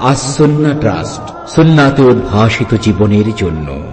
আসন্না trust সুন্নাতে উদ্ভাসিত জীবনের জন্য।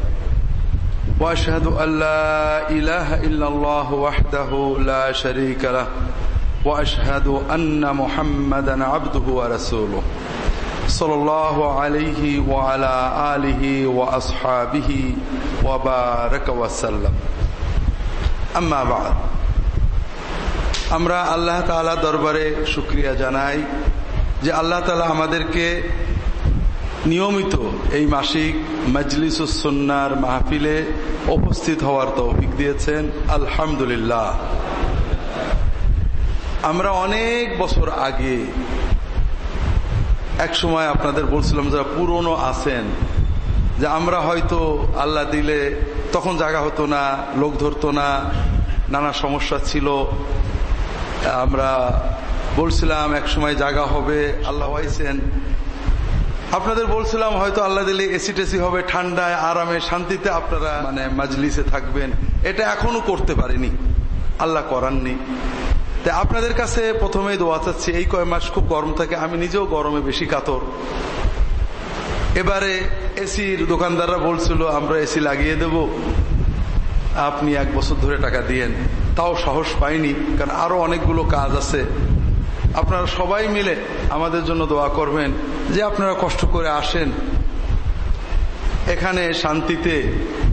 واشهد ان لا اله الا الله وحده لا شريك له واشهد ان محمدا عبده ورسوله صلى الله عليه وعلى اله واصحابه وبارك وسلم اما بعد আমরা আল্লাহ তাআলা দরবারে শুকরিয়া জানাই যে আল্লাহ তাআলা আমাদেরকে নিয়মিত এই মাসিক মজলিসুসন্নার মাহফিলে উপস্থিত হওয়ার তৌফিক দিয়েছেন, আলহামদুলিল্লাহ। আমরা অনেক বছর আগে এক সময় আপনাদের বলছিলাম যারা পুরনো আছেন, যে আমরা হয়তো আল্লাহ দিলে তখন জায়গা হতো না, লোক ধরতো না, নানা সমস্যা ছিল। আমরা বলছিলাম, এক সময় জায়গা হবে, আল্লাহ আইসেন আপনাদের বলছিলাম, হয়তো আল্লাহ দিলে এসি টেসি হবে, ঠান্ডায়, আরামে, শান্তিতে আপনারা মানে মাজলিসে থাকবেন। এটা এখনও করতে পারিনি। আল্লাহ করাননি। তাই আপনাদের কাছে প্রথমেই দোয়া চাচ্ছি, এই কয় মাস খুব গরম থাকে, আমি নিজেও গরমে বেশি কাতর। এবারে এসির দোকানদাররা বলছিল, আমরা এসি লাগিয়ে দেব। আপনি এক বছর ধরে টাকা দিয়েন। তাও সাহস পাইনি, কারণ আরও অনেকগুলো কাজ আছে। আপনারা সবাই মিলে আমাদের জন্য দোয়া করবেন যে আপনারা কষ্ট করে আসেন। এখানে শান্তিতে,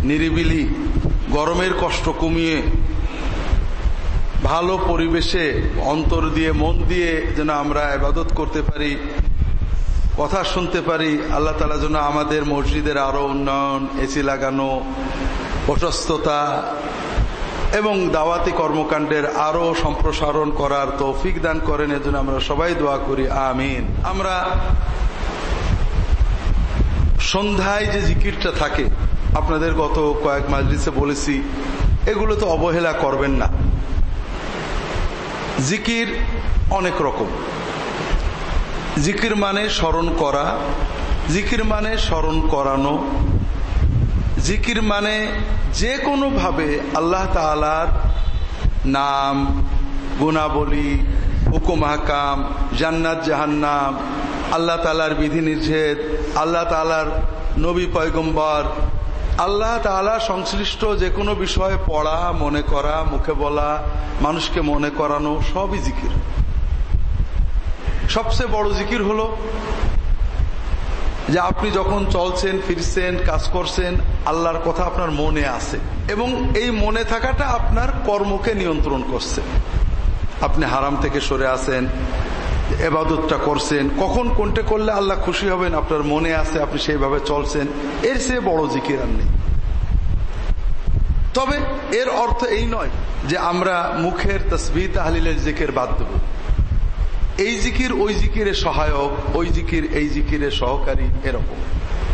নিরিবিলি, গরমের কষ্ট কমিয়ে, ভালো পরিবেশে অন্তর দিয়ে, মন দিয়ে যেন আমরা আবাদত করতে পারি, কথা শুনতে পারি, আল্লাহ তালা যেন আমাদের মসজিদের আরও উন্নয়ন, এসি লাগানো, প্রশস্ততা এবং দাওয়াতি কর্মকাণ্ডের আরও সম্প্রসারণ করার তৌফিক দান করেন। এজন্য আমরা সবাই দোয়া করি। আমিন। আমরা সন্ধ্যায় যে জিকিরটা থাকে, আপনাদের গত কয়েক মাস মাজলিসে বলেছি, এগুলো তো অবহেলা করবেন না। জিকির অনেক রকম। জিকির মানে স্মরণ করা, জিকির মানে স্মরণ করানো, জিকির মানে যে কোনো ভাবে আল্লাহ তালার নাম, গুণাবলী, হুকুম, হাকাম, জান্নাত, জাহান্নাম, আল্লাহ তালার বিধি নিষেধ আল্লাহ তালার নবী পয়গম্বর, আল্লাহ তালা সংশ্লিষ্ট যে কোনো বিষয়ে পড়া, মনে করা, মুখে বলা, মানুষকে মনে করানো সবই জিকির। সবচেয়ে বড় জিকির হলো যে আপনি যখন চলছেন, ফিরছেন, কাজ করছেন, আল্লাহর কথা আপনার মনে আছে। এবং এই মনে থাকাটা আপনার কর্মকে নিয়ন্ত্রণ করছে। আপনি হারাম থেকে সরে আসেন এবাদতটা করছেন, কখন কোনটা করলে আল্লাহ খুশি হবেন, আপনার মনে আছে, আপনি সেইভাবে চলছেন, এর সে বড় জিকির আর নেই। তবে এর অর্থ এই নয় যে আমরা মুখের তসবি তাহলিলের জিকের বাদ দেব। এই জিকির ওই জিকিরে সহায়ক, ওই জিকির এই জিকিরে সহকারী, এরকম।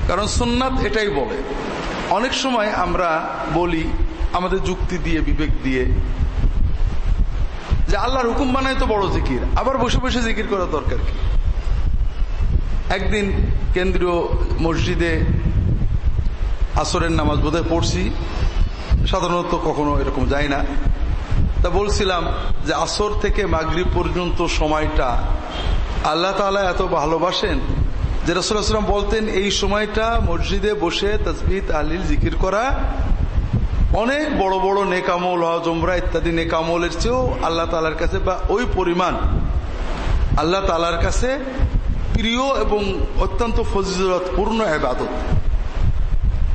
কারণ সুন্নাত এটাই বলে। অনেক সময় আমরা বলি, আমাদের যুক্তি দিয়ে, বিবেক দিয়ে, যে আল্লাহর হুকুম বানায় তো বড় জিকির, আবার বসে বসে জিকির করা দরকার কি? একদিন কেন্দ্রীয় মসজিদে আসরের নামাজ বোধহয় পড়ছি, সাধারণত কখনো এরকম যায় না। তা বলছিলাম যে আসর থেকে মাগরিব পর্যন্ত সময়টা আল্লাহ তালা এত ভালোবাসেন যে রসুলাম বলতেন, এই সময়টা মসজিদে বসে তসবি তাহলিল, জিকির করা অনেক বড় বড় নেকামল হজমরা ইত্যাদি নেকামলের চেয়েও আল্লাহ তালার কাছে বা ওই পরিমাণ আল্লাহ তালার কাছে প্রিয় এবং অত্যন্ত ফজিলত পূর্ণ আবাদত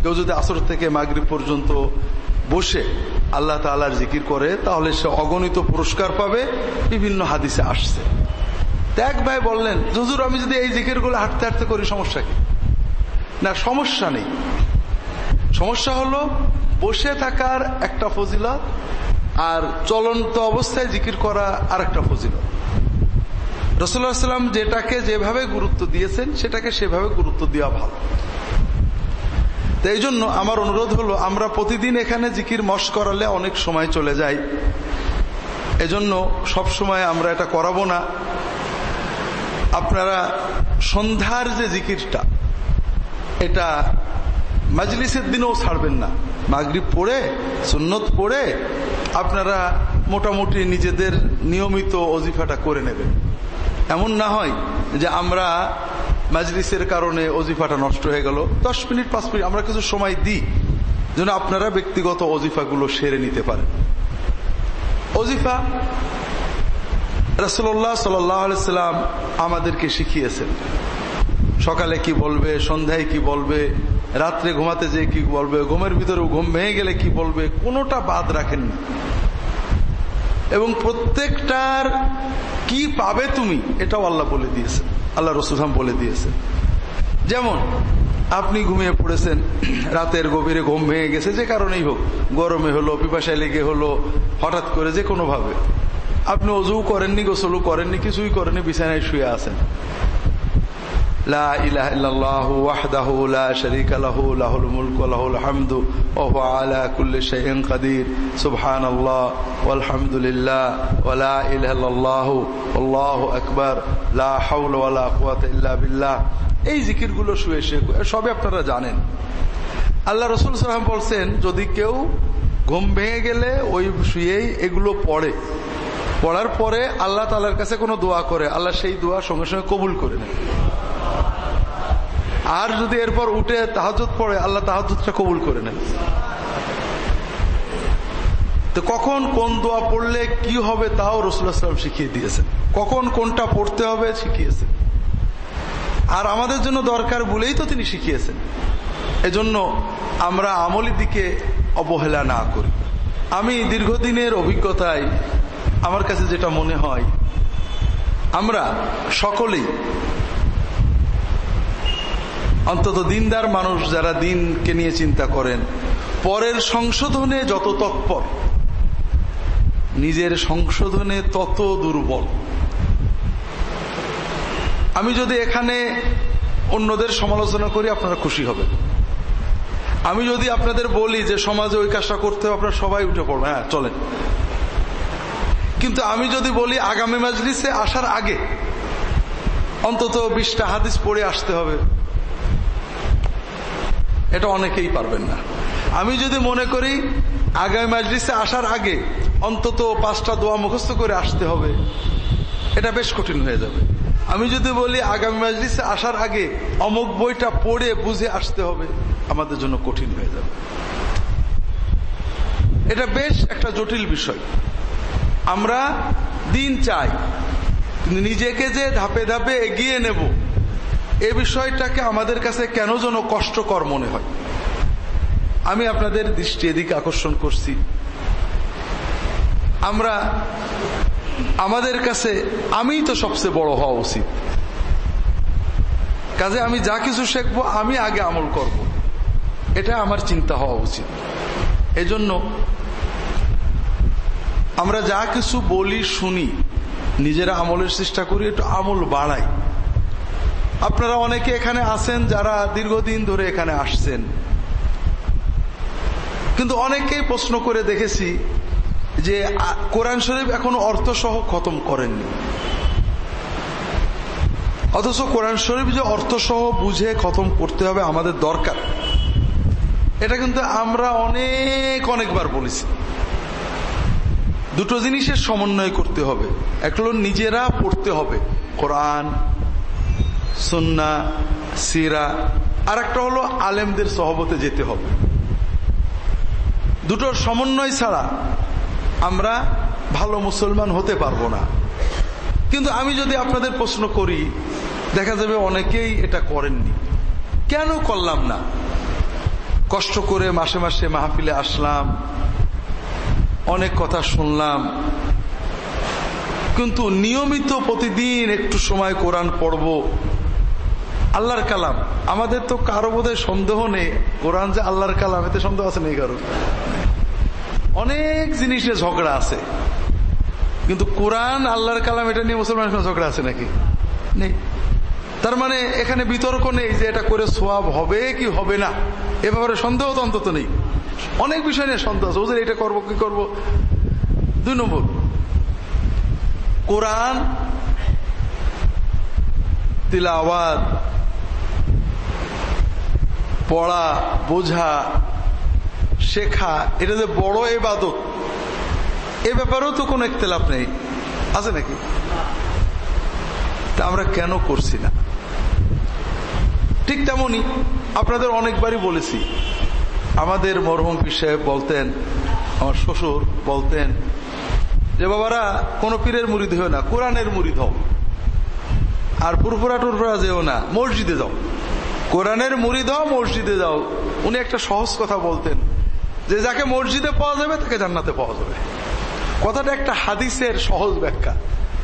কেউ যদি আসর থেকে মাগরিব পর্যন্ত বসে আল্লাহ তালার জিকির করে, তাহলে সে অগণিত পুরস্কার পাবে, বিভিন্ন হাদিসে আসছে। ত্যাগ ভাই বললেন জুজুর আমি যদি এই জিকিরগুলো হাঁটতে হাঁটতে করি, সমস্যা কি? না, সমস্যা নেই। সমস্যা হলো, বসে থাকার একটা ফজিলত আর চলন্ত অবস্থায় জিকির করা আর একটা ফজিলত রসুল্লাহ সাল্লাম যেটাকে যেভাবে গুরুত্ব দিয়েছেন, সেটাকে সেভাবে গুরুত্ব দেওয়া ভালো। তো এই জন্য আমার অনুরোধ হলো, আমরা প্রতিদিন এখানে জিকির মশ করালে অনেক সময় চলে যায় এজন্য সব সময় আমরা এটা করাবো না। আপনারা সন্ধ্যার যে জিকিরটা, এটা মাজলিসের দিনেও ছাড়বেন না। মাগরিব পড়ে, সুন্নত পড়ে, আপনারা মোটামুটি নিজেদের নিয়মিত অজিফাটা করে নেবেন। এমন না হয় যে আমরা মাজলিসের কারণে অজিফাটা নষ্ট হয়ে গেল। দশ মিনিট, পাঁচ মিনিট আমরা কিছু সময় দিই। যেন আপনারা ব্যক্তিগত অজিফাগুলো সেরে নিতে পারেন। অজিফা রসল্লাহ সাল্লাম আমাদেরকে শিখিয়েছেন। সকালে কি বলবে, সন্ধ্যায় কি বলবে, রাত্রে ঘুমাতে যে কি বলবে, ঘুমের ভিতরে ঘুম ভেঙে গেলে কি বলবে, কোনোটা বাদ রাখেন এবং প্রত্যেকটার কি পাবে তুমি, এটাও আল্লাহ বলে দিয়েছে আল্লাহ রসুলাম বলে দিয়েছে যেমন, আপনি ঘুমিয়ে পড়েছেন, রাতের গভীরে ঘুম ভেঙে গেছে, যে কারণেই হোক। গরমে হলো, পিপাসায় লেগে হলো, হঠাৎ করে যে কোনোভাবে। আপনি অজু করেননি গোসলু করেননি, কিছুই করেননি, বিছানায় শুয়ে আছেন। لا إله إلا الله وحده لا شريك له له الملك وله الحمد وهو على كل شيء قدير سبحان الله والحمد لله ولا إله إلا الله والله أكبر لا حول ولا قوة إلا بالله এই জিকিরগুলো শুয়ে শুয়ে সবই আপনারা জানেন আল্লাহ রসুল সাল্লাম বলছেন যদি কেউ ঘুম ভেঙে গেলে ওই শুয়েই এগুলো পড়ে পড়ার পরে আল্লাহ তালার কাছে কোনো দোয়া করে আল্লাহ সেই দোয়া সঙ্গে সঙ্গে কবুল করে নেয় আর যদি এরপর উঠে তাহাজুদ পড়ে, আল্লাহ তাহাজুদটা কবুল করে নেন। তো কখন কোন দোয়া পড়লে কি হবে তাও রসুল্লাহাম শিখিয়ে দিয়েছেন। কখন কোনটা পড়তে হবে শিখিয়েছেন। আর আমাদের জন্য দরকার বলেই তো তিনি শিখিয়েছেন। এজন্য আমরা আমলি দিকে অবহেলা না করি। আমি দীর্ঘদিনের অভিজ্ঞতায় আমার কাছে যেটা মনে হয়, আমরা সকলেই অন্তত দিনদার মানুষ যারা দিনকে নিয়ে চিন্তা করেন, পরের সংশোধনে যত তৎপর, নিজের সংশোধনে তত দুর্বল। আমি যদি এখানে অন্যদের সমালোচনা করি, আপনারা খুশি হবেন। আমি যদি আপনাদের বলি যে সমাজে ওই কাজটা করতে হবে, আপনারা সবাই উঠে পড়বে হ্যাঁ চলেন। কিন্তু আমি যদি বলি আগামী মাজলিসে আসার আগে অন্তত বিশটা হাদিস পড়ে আসতে হবে। এটা অনেকেই পারবেন না। আমি যদি মনে করি, আগামী মাজলিসে আসার আগে অন্তত পাঁচটা দোয়া মুখস্থ করে আসতে হবে, এটা বেশ কঠিন হয়ে যাবে। আমি যদি বলি, আগামী মাজলিসে আসার আগে অমুক বইটা পড়ে বুঝে আসতে হবে, আমাদের জন্য কঠিন হয়ে যাবে। এটা বেশ একটা জটিল বিষয়। আমরা দিন চাই নিজেকে যে ধাপে ধাপে এগিয়ে নেব এ বিষয়টাকে আমাদের কাছে কেন যেন কষ্টকর মনে হয়। আমি আপনাদের দৃষ্টি এদিকে আকর্ষণ করছি। আমরা, আমাদের কাছে আমি তো সবচেয়ে বড় হওয়া উচিত। কাজে আমি যা কিছু শিখব, আমি আগে আমল করব। এটা আমার চিন্তা হওয়া উচিত। এজন্য আমরা যা কিছু বলি, শুনি, নিজেরা আমলের চেষ্টা করি, একটু আমল বাড়াই। আপনারা অনেকে এখানে আছেন যারা দীর্ঘদিন ধরে এখানে আসছেন। কিন্তু অনেকেই প্রশ্ন করে দেখেছি যে কোরআন শরীফ এখন অর্থ সহ খতম করেননি। অথচ কোরআন শরীফ যে অর্থ সহ বুঝে খতম করতে হবে আমাদের দরকার। এটা কিন্তু আমরা অনেক অনেকবার বলেছি। দুটো জিনিসের সমন্বয় করতে হবে। এক নিজেরা পড়তে হবে কোরআন সন্না, সিরা আর একটা হলো আলেমদের সহবতে যেতে হবে। দুটোর সমন্বয় ছাড়া আমরা ভালো মুসলমান হতে পারব না। কিন্তু আমি যদি আপনাদের প্রশ্ন করি, দেখা যাবে অনেকেই এটা করেননি। কেন করলাম না? কষ্ট করে মাসে মাসে মাহফিলে আসলাম, অনেক কথা শুনলাম। কিন্তু নিয়মিত প্রতিদিন একটু সময় কোরআন পড়ব আল্লাহর কালাম। আমাদের তো কারও বোধ সন্দেহ নেই। কোরআন যে আল্লাহর কালাম, এতে সন্দেহ আছে নেই কারও? অনেক জিনিসে ঝগড়া আছে। কিন্তু কোরআন, আল্লাহর কালাম, এটা নিয়ে মুসলমানের সঙ্গে ঝগড়া আছে নাকি? নেই। তার মানে এখানে বিতর্ক নেই যে এটা করে সোয়াব হবে কি হবে না। এ ব্যাপারে সন্দেহ তো অন্তত নেই। অনেক বিষয় নিয়ে সন্দেহ আছে। ওদের এটা করব কি করব? দুই নম্বর। কোরআন, তিলাওয়াত পড়া, বোঝা, শেখা, এটা যে বড় এবাদত, এ ব্যাপারেও তো কোনো একতলাপ নেই। আছে নাকি? তা আমরা কেন করছি না? ঠিক তেমনই আপনাদের অনেকবারই বলেছি। আমাদের মরহুম সাহেব বলতেন, আমার শ্বশুর বলতেন যে, বাবারা, কোন পীরের মুড়িদ হও না, কোরআনের মুড়িদ হও। আর পুরপুরা টুরপুরা যেও না, মসজিদে যাও। কোরআনের মুড়িদ হও, মসজিদে যাও। উনি একটা সহজ কথা বলতেন। যে যাকে মসজিদে পাওয়া যাবে, তাকে জান্নাতে পাওয়া যাবে। কথাটা একটা হাদিসের সহজ ব্যাখ্যা।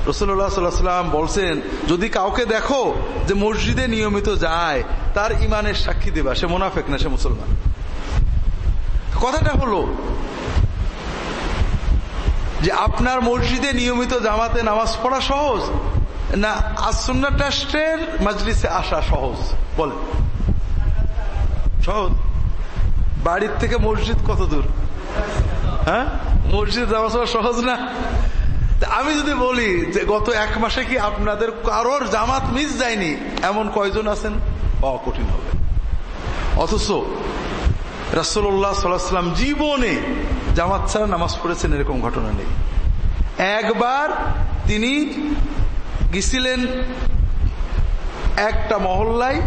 রসুল্লাহ সাল্লাম বলছেন, যদি কাউকে দেখো যে মসজিদে নিয়মিত যায়, তার ইমানের সাক্ষী দেবা। সে মোনাফেক না, সে মুসলমান? কথাটা হলো যে আপনার মসজিদে নিয়মিত জামাতে নামাজ পড়া সহজ? না আসন্না ট্রাস্টের মাজলিসে আসা সহজ। বলে। সহজ? বাড়ির থেকে মসজিদ কত দূর? হ্যাঁ? মসজিদ যাওয়া সহজ না? আমি যদি বলি যে গত এক মাসে কি আপনাদের কারোর জামাত মিস যায়নি? এমন কয়জন আছেন? পাওয়া কঠিন হবে। অথচ রাসোল্লাহ সাল্লাম জীবনে জামাত ছাড়া নামাজ পড়েছেন এরকম ঘটনা নেই। একবার তিনি গেছিলেন একটা মহল্লায়,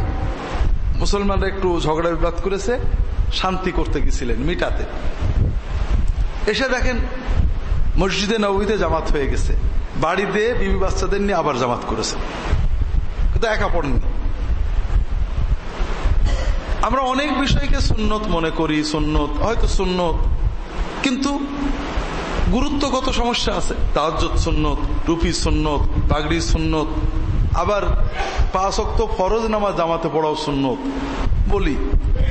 মুসলমানরা একটু ঝগড়া বিবাদ করেছে, শান্তি করতে গেছিলেন মিটাতে। এসে দেখেন মসজিদে নবীতে জামাত হয়ে গেছে। বাড়িতে বিবি বাচ্চাদের নিয়ে আবার জামাত করেছে। কিন্তু একা পড়েননি আমরা অনেক বিষয়কে সুন্নত মনে করি, সুন্নত, হয়তো সুন্নত, কিন্তু গুরুত্বগত সমস্যা আছে। তাজ্জত সুন্নত, রুফি সুন্নত পাগড়ি সুন্নত, আবার পাঁচক্ত ফরজ নামা জামাতে পড়াও সুন্নত বলি।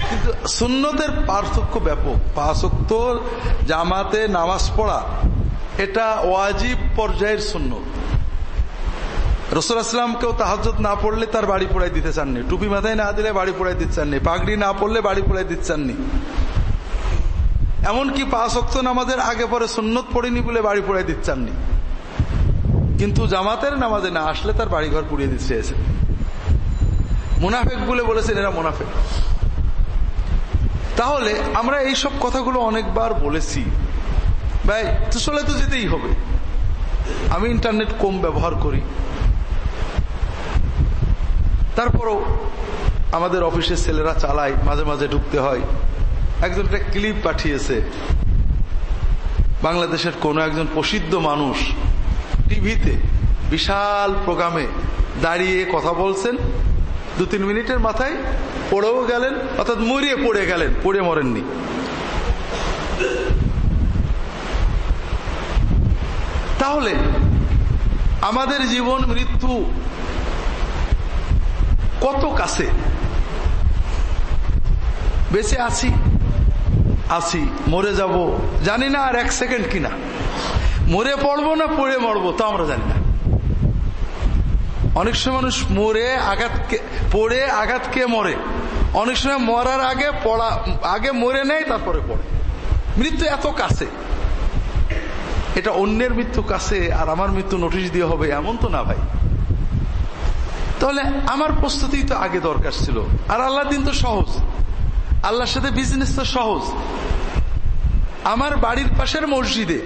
কিন্তু সুন্নতের পার্থক্য ব্যাপক। পাঁচক্ত জামাতে নামাজ পড়া, এটা ওয়াজিব পর্যায়ের সুন্নত। রসুল আসলামকেও তাহাজত না পড়লে তার বাড়ি পড়াই দিতে চাননি। টুপি মাথায় না দিলে বাড়ি পড়াই দিতে চাননি। পাগড়ি না পড়লে বাড়ি পড়াই দিতে চাননি। এমনকি পাঁচ অক্ত নামাজের আগে পরে সুন্নত পড়িনি বলে বাড়ি পড়াই দিচ্ছাননি। কিন্তু জামাতের নামাজে না আসলে তার বাড়িঘর পুড়িয়ে দিতে চেয়েছে মুনাফেক বলে বলেছেন, এরা মুনাফেক। তাহলে আমরা এই সব কথাগুলো অনেকবার বলেছি। ভাই চলে তো যেতেই হবে। আমি ইন্টারনেট কম ব্যবহার করি। তারপরও আমাদের অফিসের ছেলেরা চালায়, মাঝে মাঝে ঢুকতে হয়। একজন একটা ক্লিপ পাঠিয়েছে। বাংলাদেশের কোন একজন প্রসিদ্ধ মানুষ টিভিতে বিশাল প্রোগ্রামে দাঁড়িয়ে কথা বলছেন, দু তিন মিনিটের মাথায় পড়েও গেলেন, অর্থাৎ মরিয়ে পড়ে গেলেন, পড়ে মরেননি। তাহলে আমাদের জীবন মৃত্যু কত কাছে? বেঁচে আছি? আছি মরে যাব। জানি না আর এক সেকেন্ড কিনা। মরে পড়ব না, পড়ে মরবো, তা আমরা জানি না। অনেক সময় মানুষ মরে, আঘাত পড়ে, আঘাত কে মরে। অনেক সময় মরার আগে পড়া, আগে মরে নেয়, তারপরে পড়ে। মৃত্যু এত কাছে। এটা অন্যের মৃত্যু কাছে আর আমার মৃত্যু নোটিশ দিয়ে হবে, এমন তো না ভাই। তাহলে আমার প্রস্তুতি তো আগে দরকার ছিল। আর আল্লাহ দিন তো সহজ। আল্লাহর সাথে বিজনেস তো সহজ। আমার বাড়ির পাশের মসজিদে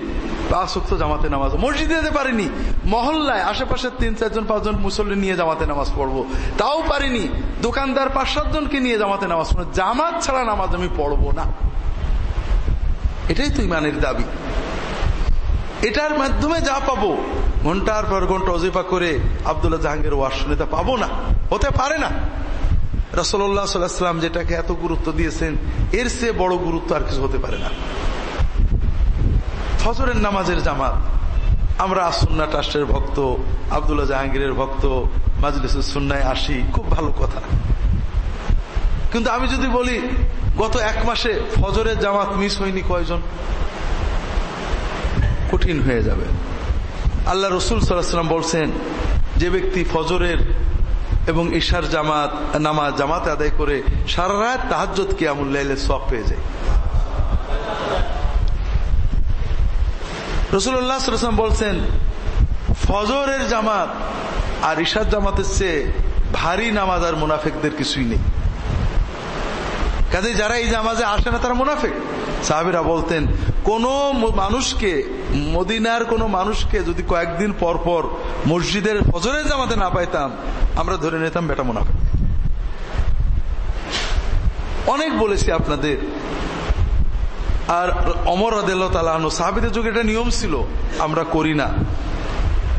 পাঁচত্ব জামাতে নামাজ। মসজিদে যেতে পারিনি, মহল্লায় আশেপাশের তিন, চারজন, পাঁচজন মুসল্লি নিয়ে জামাতে নামাজ পড়ব। তাও পারিনি, দোকানদার পাঁচ, সাতজনকে নিয়ে জামাতে নামাজ পড়ব। জামাত ছাড়া নামাজ আমি পড়ব না। এটাই তো ইমানের দাবি। এটার মাধ্যমে যা পাবো, ঘণ্টার পর ঘণ্টা অজিফা করে আবদুল্লাহ জাহাঙ্গীর ওয়ার শুনে তা পাবো না, হতে পারে না। রসল্লাহ সাল্লাম যেটাকে এত গুরুত্ব দিয়েছেন, এর চেয়ে বড় গুরুত্ব আর কিছু হতে পারে না। ফজরের নামাজের জামাত, আমরা আসুন্না ট্রাস্টের ভক্ত, আবদুল্লাহ জাহাঙ্গীরের ভক্ত মাজলিসুল সুন্নায় আসি, খুব ভালো কথা। কিন্তু আমি যদি বলি, গত এক মাসে ফজরের জামাত মিস হয়নি কয়জন? কঠিন হয়ে যাবে। আল্লাহ রসুল সাল্লাম বলছেন, যে ব্যক্তি ফজরের এবং ঈশার জামাত, নামাজ জামাত আদায় করে সারা রাত তাহাজ্জত কিয়ামুল্লাইলে সব পেয়ে যায়। রসুল্লাহ সাল্লাম বলছেন, ফজরের জামাত আর ঈশার জামাতের চেয়ে ভারী নামাজ আর মুনাফেকদের কিছুই নেই। কাজে যারা এই জামাজে আসে না তারা মুনাফেক। সাহাবিরা বলতেন, কোন মানুষকে মদিনার কোন মানুষকে যদি কয়েকদিন পর পর মসজিদের ফজরের জামাতে না পাইতাম, আমরা ধরে নিতাম বেটা মুনাফেক। অনেক বলেছি আপনাদের। আর অমর আদেল তালাহন সাহাবিদের যুগে এটা নিয়ম ছিল, আমরা করি না।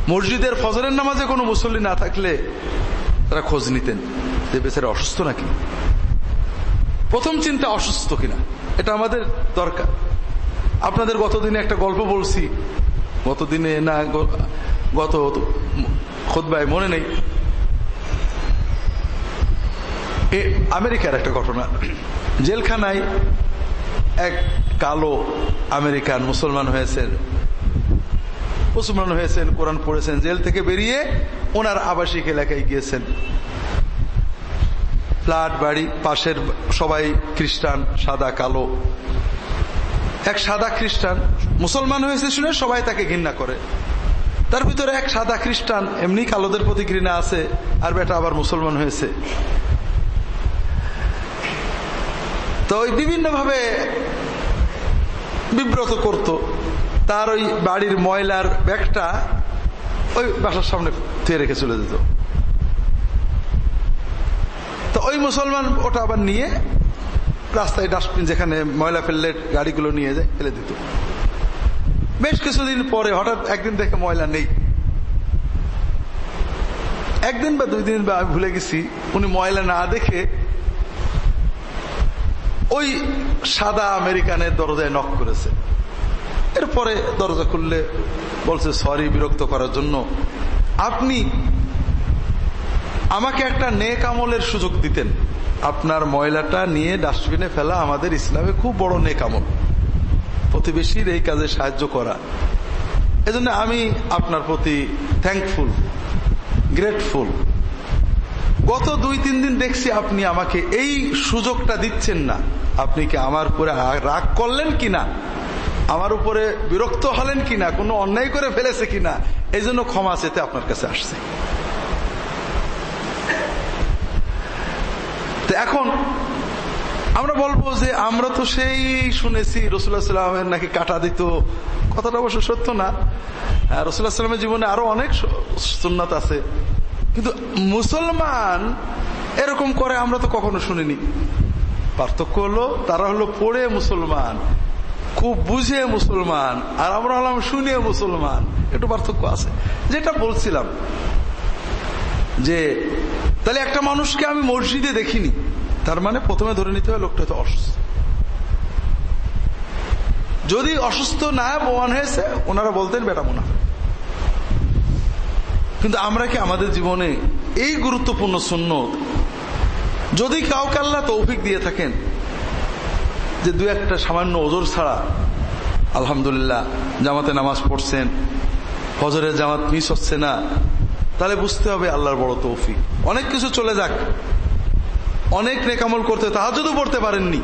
মসজিদের ফজরের নামাজে কোনো মুসল্লি না থাকলে তারা খোঁজ নিতেন যে বেচারা অসুস্থ নাকি। প্রথম চিন্তা অসুস্থ কিনা, এটা আমাদের দরকার। আপনাদের গতদিনে একটা গল্প বলছি। গতদিনে না গত খোদবায় মনে নেই। আমেরিকার একটা ঘটনা। জেলখানায় এক কালো আমেরিকান মুসলমান হয়েছেন। মুসলমান হয়েছেন, কোরআন পড়েছেন, জেল থেকে বেরিয়ে ওনার আবাসিক এলাকায় গিয়েছেন। ফ্ল্যাট, বাড়ি, পাশের সবাই খ্রিস্টান, সাদা, কালো। এক সাদা খ্রিস্টান মুসলমান হয়েছে শুনে সবাই তাকে ঘৃণা করে। তার ভিতরে এক সাদা খ্রিস্টান এমনি কালোদের প্রতি ঘৃণা আছে, আর বেটা আবার মুসলমান হয়েছে। তো ওই বিভিন্নভাবে বিব্রত করত। তার ওই বাড়ির ময়লার ব্যাগটা ওই বাসার সামনে থুয়ে রেখে চলে যেত। তো ওই মুসলমান ওটা আবার নিয়ে রাস্তায় ডাস্টবিন যেখানে ময়লা ফেললে গাড়িগুলো নিয়ে যায়, ফেলে দিত। বেশ কিছুদিন পরে হঠাৎ একদিন দেখে ময়লা নেই। একদিন বা দুই দিন বা আমি ভুলে গেছি, উনি ময়লা না দেখে ওই সাদা আমেরিকানের দরজায় নক করেছে। এরপরে দরজা খুললে বলছে সরি বিরক্ত করার জন্য। আপনি আমাকে একটা নেক আমলের সুযোগ দিতেন। আপনার ময়লাটা নিয়ে ডাস্টবিনে ফেলা আমাদের ইসলামে খুব বড় নেক আমল প্রতিবেশীর এই কাজে সাহায্য করা। এজন্য আমি আপনার প্রতি থ্যাঙ্কফুল গ্রেটফুল গত দুই, তিন দিন দেখছি আপনি আমাকে এই সুযোগটা দিচ্ছেন না। আপনি কি আমার উপরে রাগ করলেন কিনা? আমার উপরে বিরক্ত হলেন কিনা? কোনো অন্যায় করে ফেলেছে কিনা? এই জন্য ক্ষমা চেতে আপনার কাছে আসছে। এখন আমরা বলব যে আমরা তো সেই শুনেছি রসুল্লাহ সাল্লামের নাকি কাটা দিত। কথাটা অবশ্য সত্য না। রসুল্লাহ সাল্লামের জীবনে আরও অনেক সুন্নাত আছে। কিন্তু মুসলমান এরকম করে আমরা তো কখনো শুনিনি। পার্থক্য হলো, তারা হলো পড়ে মুসলমান, খুব বুঝে মুসলমান, আর আমরা হলাম শুনে মুসলমান। একটু পার্থক্য আছে। যেটা বলছিলাম যে, তাহলে একটা মানুষকে আমি মসজিদে দেখিনি। তার মানে প্রথমে ধরে নিতে হবে লোকটা হয়তো অসুস্থ। যদি অসুস্থ না প্রমাণ হয়েছে, ওনারা বলতেন, বেটা মনে কিন্তু আমরা কি আমাদের জীবনে এই গুরুত্বপূর্ণ সুন্নত, যদি কাউকে আল্লাহ তৌফিক দিয়ে থাকেন, যে দু একটা সামান্য ওজোর ছাড়া, আলহামদুলিল্লাহ, জামাতে নামাজ পড়ছেন, হজরের জামাত মিস হচ্ছে না তাহলে বুঝতে হবে আল্লাহর বড় তৌফিক। অনেক কিছু চলে যাক। অনেক নেকামল করতে তাহাজও পড়তে পারেননি।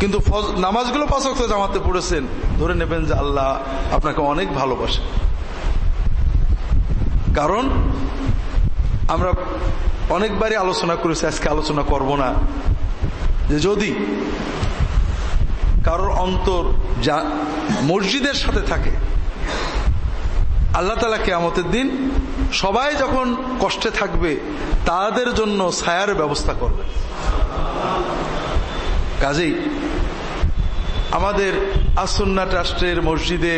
কিন্তু নামাজগুলো পাঁচ অক্ট জামাতে পড়েছেন। ধরে নেবেন যে আল্লাহ আপনাকে অনেক ভালোবাসে। কারণ আমরা অনেকবারই আলোচনা করেছি, আজকে আলোচনা করব না। যে যদি কারোর অন্তর যা মসজিদের সাথে থাকে আল্লাহ তালা কেয়ামতের দিন সবাই যখন কষ্টে থাকবে, তাদের জন্য ছায়ার ব্যবস্থা করবে। কাজেই আমাদের আসন্না ট্রাস্টের মসজিদে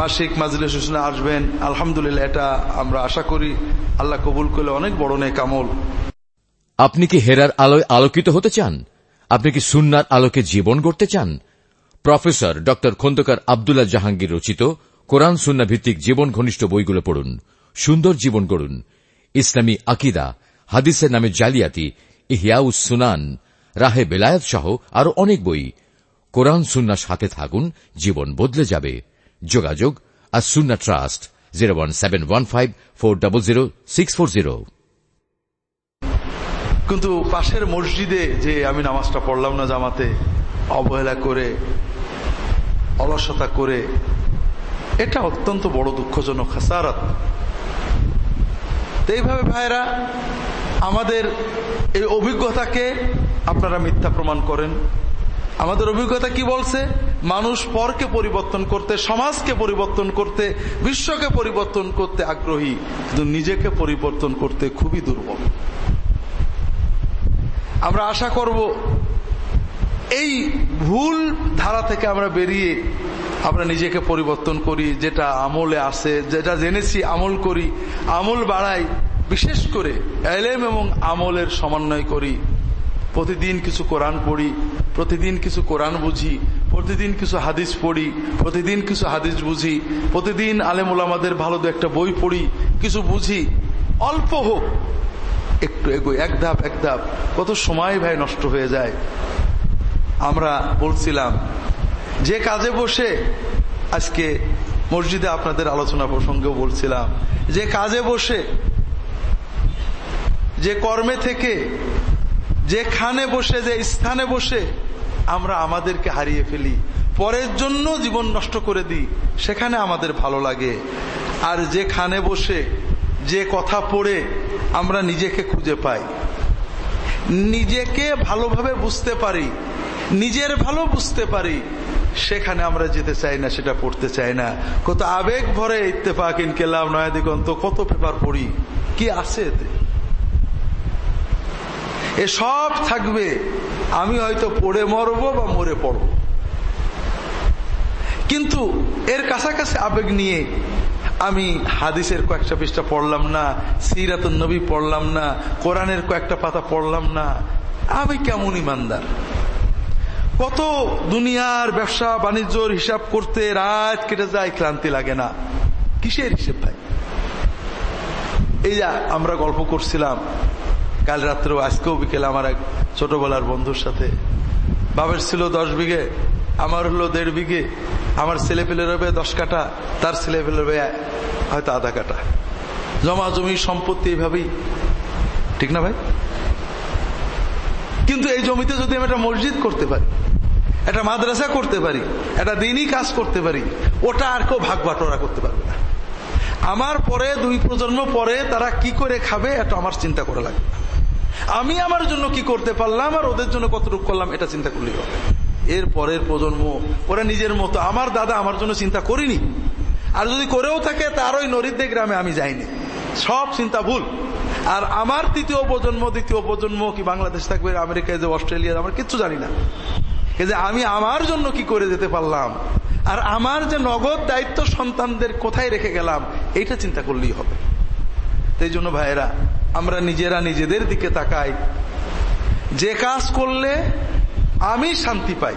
মাসিক মাজলে সূচনা আসবেন। আলহামদুলিল্লাহ, এটা আমরা আশা করি আল্লাহ কবুল করলে অনেক বড় নেই কামল আপনি কি হেরার আলোয় আলোকিত হতে চান? আপনি কি সুন্নার আলোকে জীবন গড়তে চান? প্রফেসর ড খন্দকার আবদুল্লাহ জাহাঙ্গীর রচিত কোরআন, সুন্না ভিত্তিক জীবন ঘনিষ্ঠ বইগুলো পড়ুন, সুন্দর জীবন গড়ুন। ইসলামী আকিদা, হাদিসের নামে জালিয়াতি, ইহিয়াউস সুনান, রাহে বেলায়ত সহ আরও অনেক বই। কোরআন, সুন্নার সাথে থাকুন, জীবন বদলে যাবে। যোগাযোগ আর Sunnah trust, zero one seven one five four double zero six four zero. কিন্তু পাশের মসজিদে যে আমি নামাজটা পড়লাম না জামাতে, অবহেলা করে, অলসতা করে এটা অত্যন্ত বড় দুঃখজনক হাসারাত এইভাবে ভাইরা আমাদের এই অভিজ্ঞতাকে আপনারা মিথ্যা প্রমাণ করেন। আমাদের অভিজ্ঞতা কি বলছে? মানুষ পরকে পরিবর্তন করতে, সমাজকে পরিবর্তন করতে, বিশ্বকে পরিবর্তন করতে আগ্রহী, কিন্তু নিজেকে পরিবর্তন করতে খুবই দুর্বল। আমরা আশা করব, এই ভুল ধারা থেকে আমরা বেরিয়ে আমরা নিজেকে পরিবর্তন করি, যেটা আমলে আসে যেটা জেনেছি আমল করি, আমল বাড়াই, বিশেষ করে এলেম এবং আমলের সমন্বয় করি। প্রতিদিন কিছু কোরআন পড়ি, প্রতিদিন কিছু কোরআন বুঝি, প্রতিদিন কিছু হাদিস পড়ি, প্রতিদিন কিছু হাদিস বুঝি, প্রতিদিন আলেমুল আমাদের ভালো দু একটা বই পড়ি, কিছু বুঝি, অল্প হোক, একটু এগোই, এক ধাপ এক ধাপ, কত সময় ভাই নষ্ট হয়ে যায়। আমরা বলছিলাম যে কাজে বসে আজকে মসজিদে আপনাদের আলোচনা প্রসঙ্গেও বলছিলাম, যে কাজে বসে, যে কর্মে থেকে, যেখানে বসে, যে স্থানে বসে আমরা আমাদেরকে হারিয়ে ফেলি, পরের জন্য জীবন নষ্ট করে দিই, সেখানে আমাদের ভালো লাগে। আর যেখানে বসে, যে কথা পড়ে আমরা নিজেকে খুঁজে পাই। নিজেকে ভালোভাবে বুঝতে পারি, নিজের ভালো বুঝতে পারি সেখানে আমরা যেতে চাই না, সেটা পড়তে চাই না। কত আবেগ ভরে ইত্তেফাক ইনকেলাম নয়াদিগন্ত কত পেপার পড়ি। কি আছে এতে? এসব থাকবে। আমি হয়তো পড়ে মরবো বা মরে পড়ব। কিন্তু এর কাছাকাছি আবেগ নিয়ে আমি হাদিসের কয়েকটা পৃষ্ঠা পড়লাম না সিরাতুল নবী পড়লাম না, কোরআনের কয়েকটা পাতা পড়লাম না। আমি কেমন ইমানদার? কত দুনিয়ার ব্যবসা বাণিজ্যর হিসাব করতে রাত কেটে যায়, ক্লান্তি লাগে না। কিসের হিসেব ভাই? এই যা আমরা গল্প করছিলাম, কাল রাত্রেও, আজকেও বিকেলে আমার এক ছোটবেলার বন্ধুর সাথে। বাবের ছিল দশ বিঘে, আমার হলো দেড় বিঘে, আমার ছেলে পেলে রবে দশ কাটা তার ছেলে পেলে রবে হয়তো আধা কাটা জমা জমি সম্পত্তি এইভাবেই। ঠিক না ভাই? কিন্তু এই জমিতে যদি আমি একটা মসজিদ করতে পারি একটা মাদ্রাসা করতে পারি, একটা দিনই কাজ করতে পারি, ওটা আর কেউ ভাগ বাটোরা করতে পারবে না। আমার পরে, দুই প্রজন্ম পরে তারা কি করে খাবে, এটা আমার চিন্তা করে লাগবে। আমি আমার জন্য কি করতে পারলাম আর ওদের জন্য কতটুকু করলাম, এটা চিন্তা করলেই হবে। এর পরের প্রজন্ম, ওরা নিজের মতো। আমার দাদা আমার জন্য চিন্তা করিনি। আর যদি করেও থাকে, তার ওই নরিদ্দে গ্রামে আমি যাইনি। সব চিন্তা ভুল। আর আমার তৃতীয় প্রজন্ম, দ্বিতীয় প্রজন্ম কি বাংলাদেশ থাকবে, আমেরিকায় যে অস্ট্রেলিয়া আমার কিচ্ছু জানি না। যে আমি আমার জন্য কি করে যেতে পারলাম? আর আমার যে নগদ দায়িত্ব সন্তানদের কোথায় রেখে গেলাম, এইটা চিন্তা করলেই হবে। এই জন্য ভাইয়েরা, আমরা নিজেরা নিজেদের দিকে তাকাই। যে কাজ করলে আমি শান্তি পাই।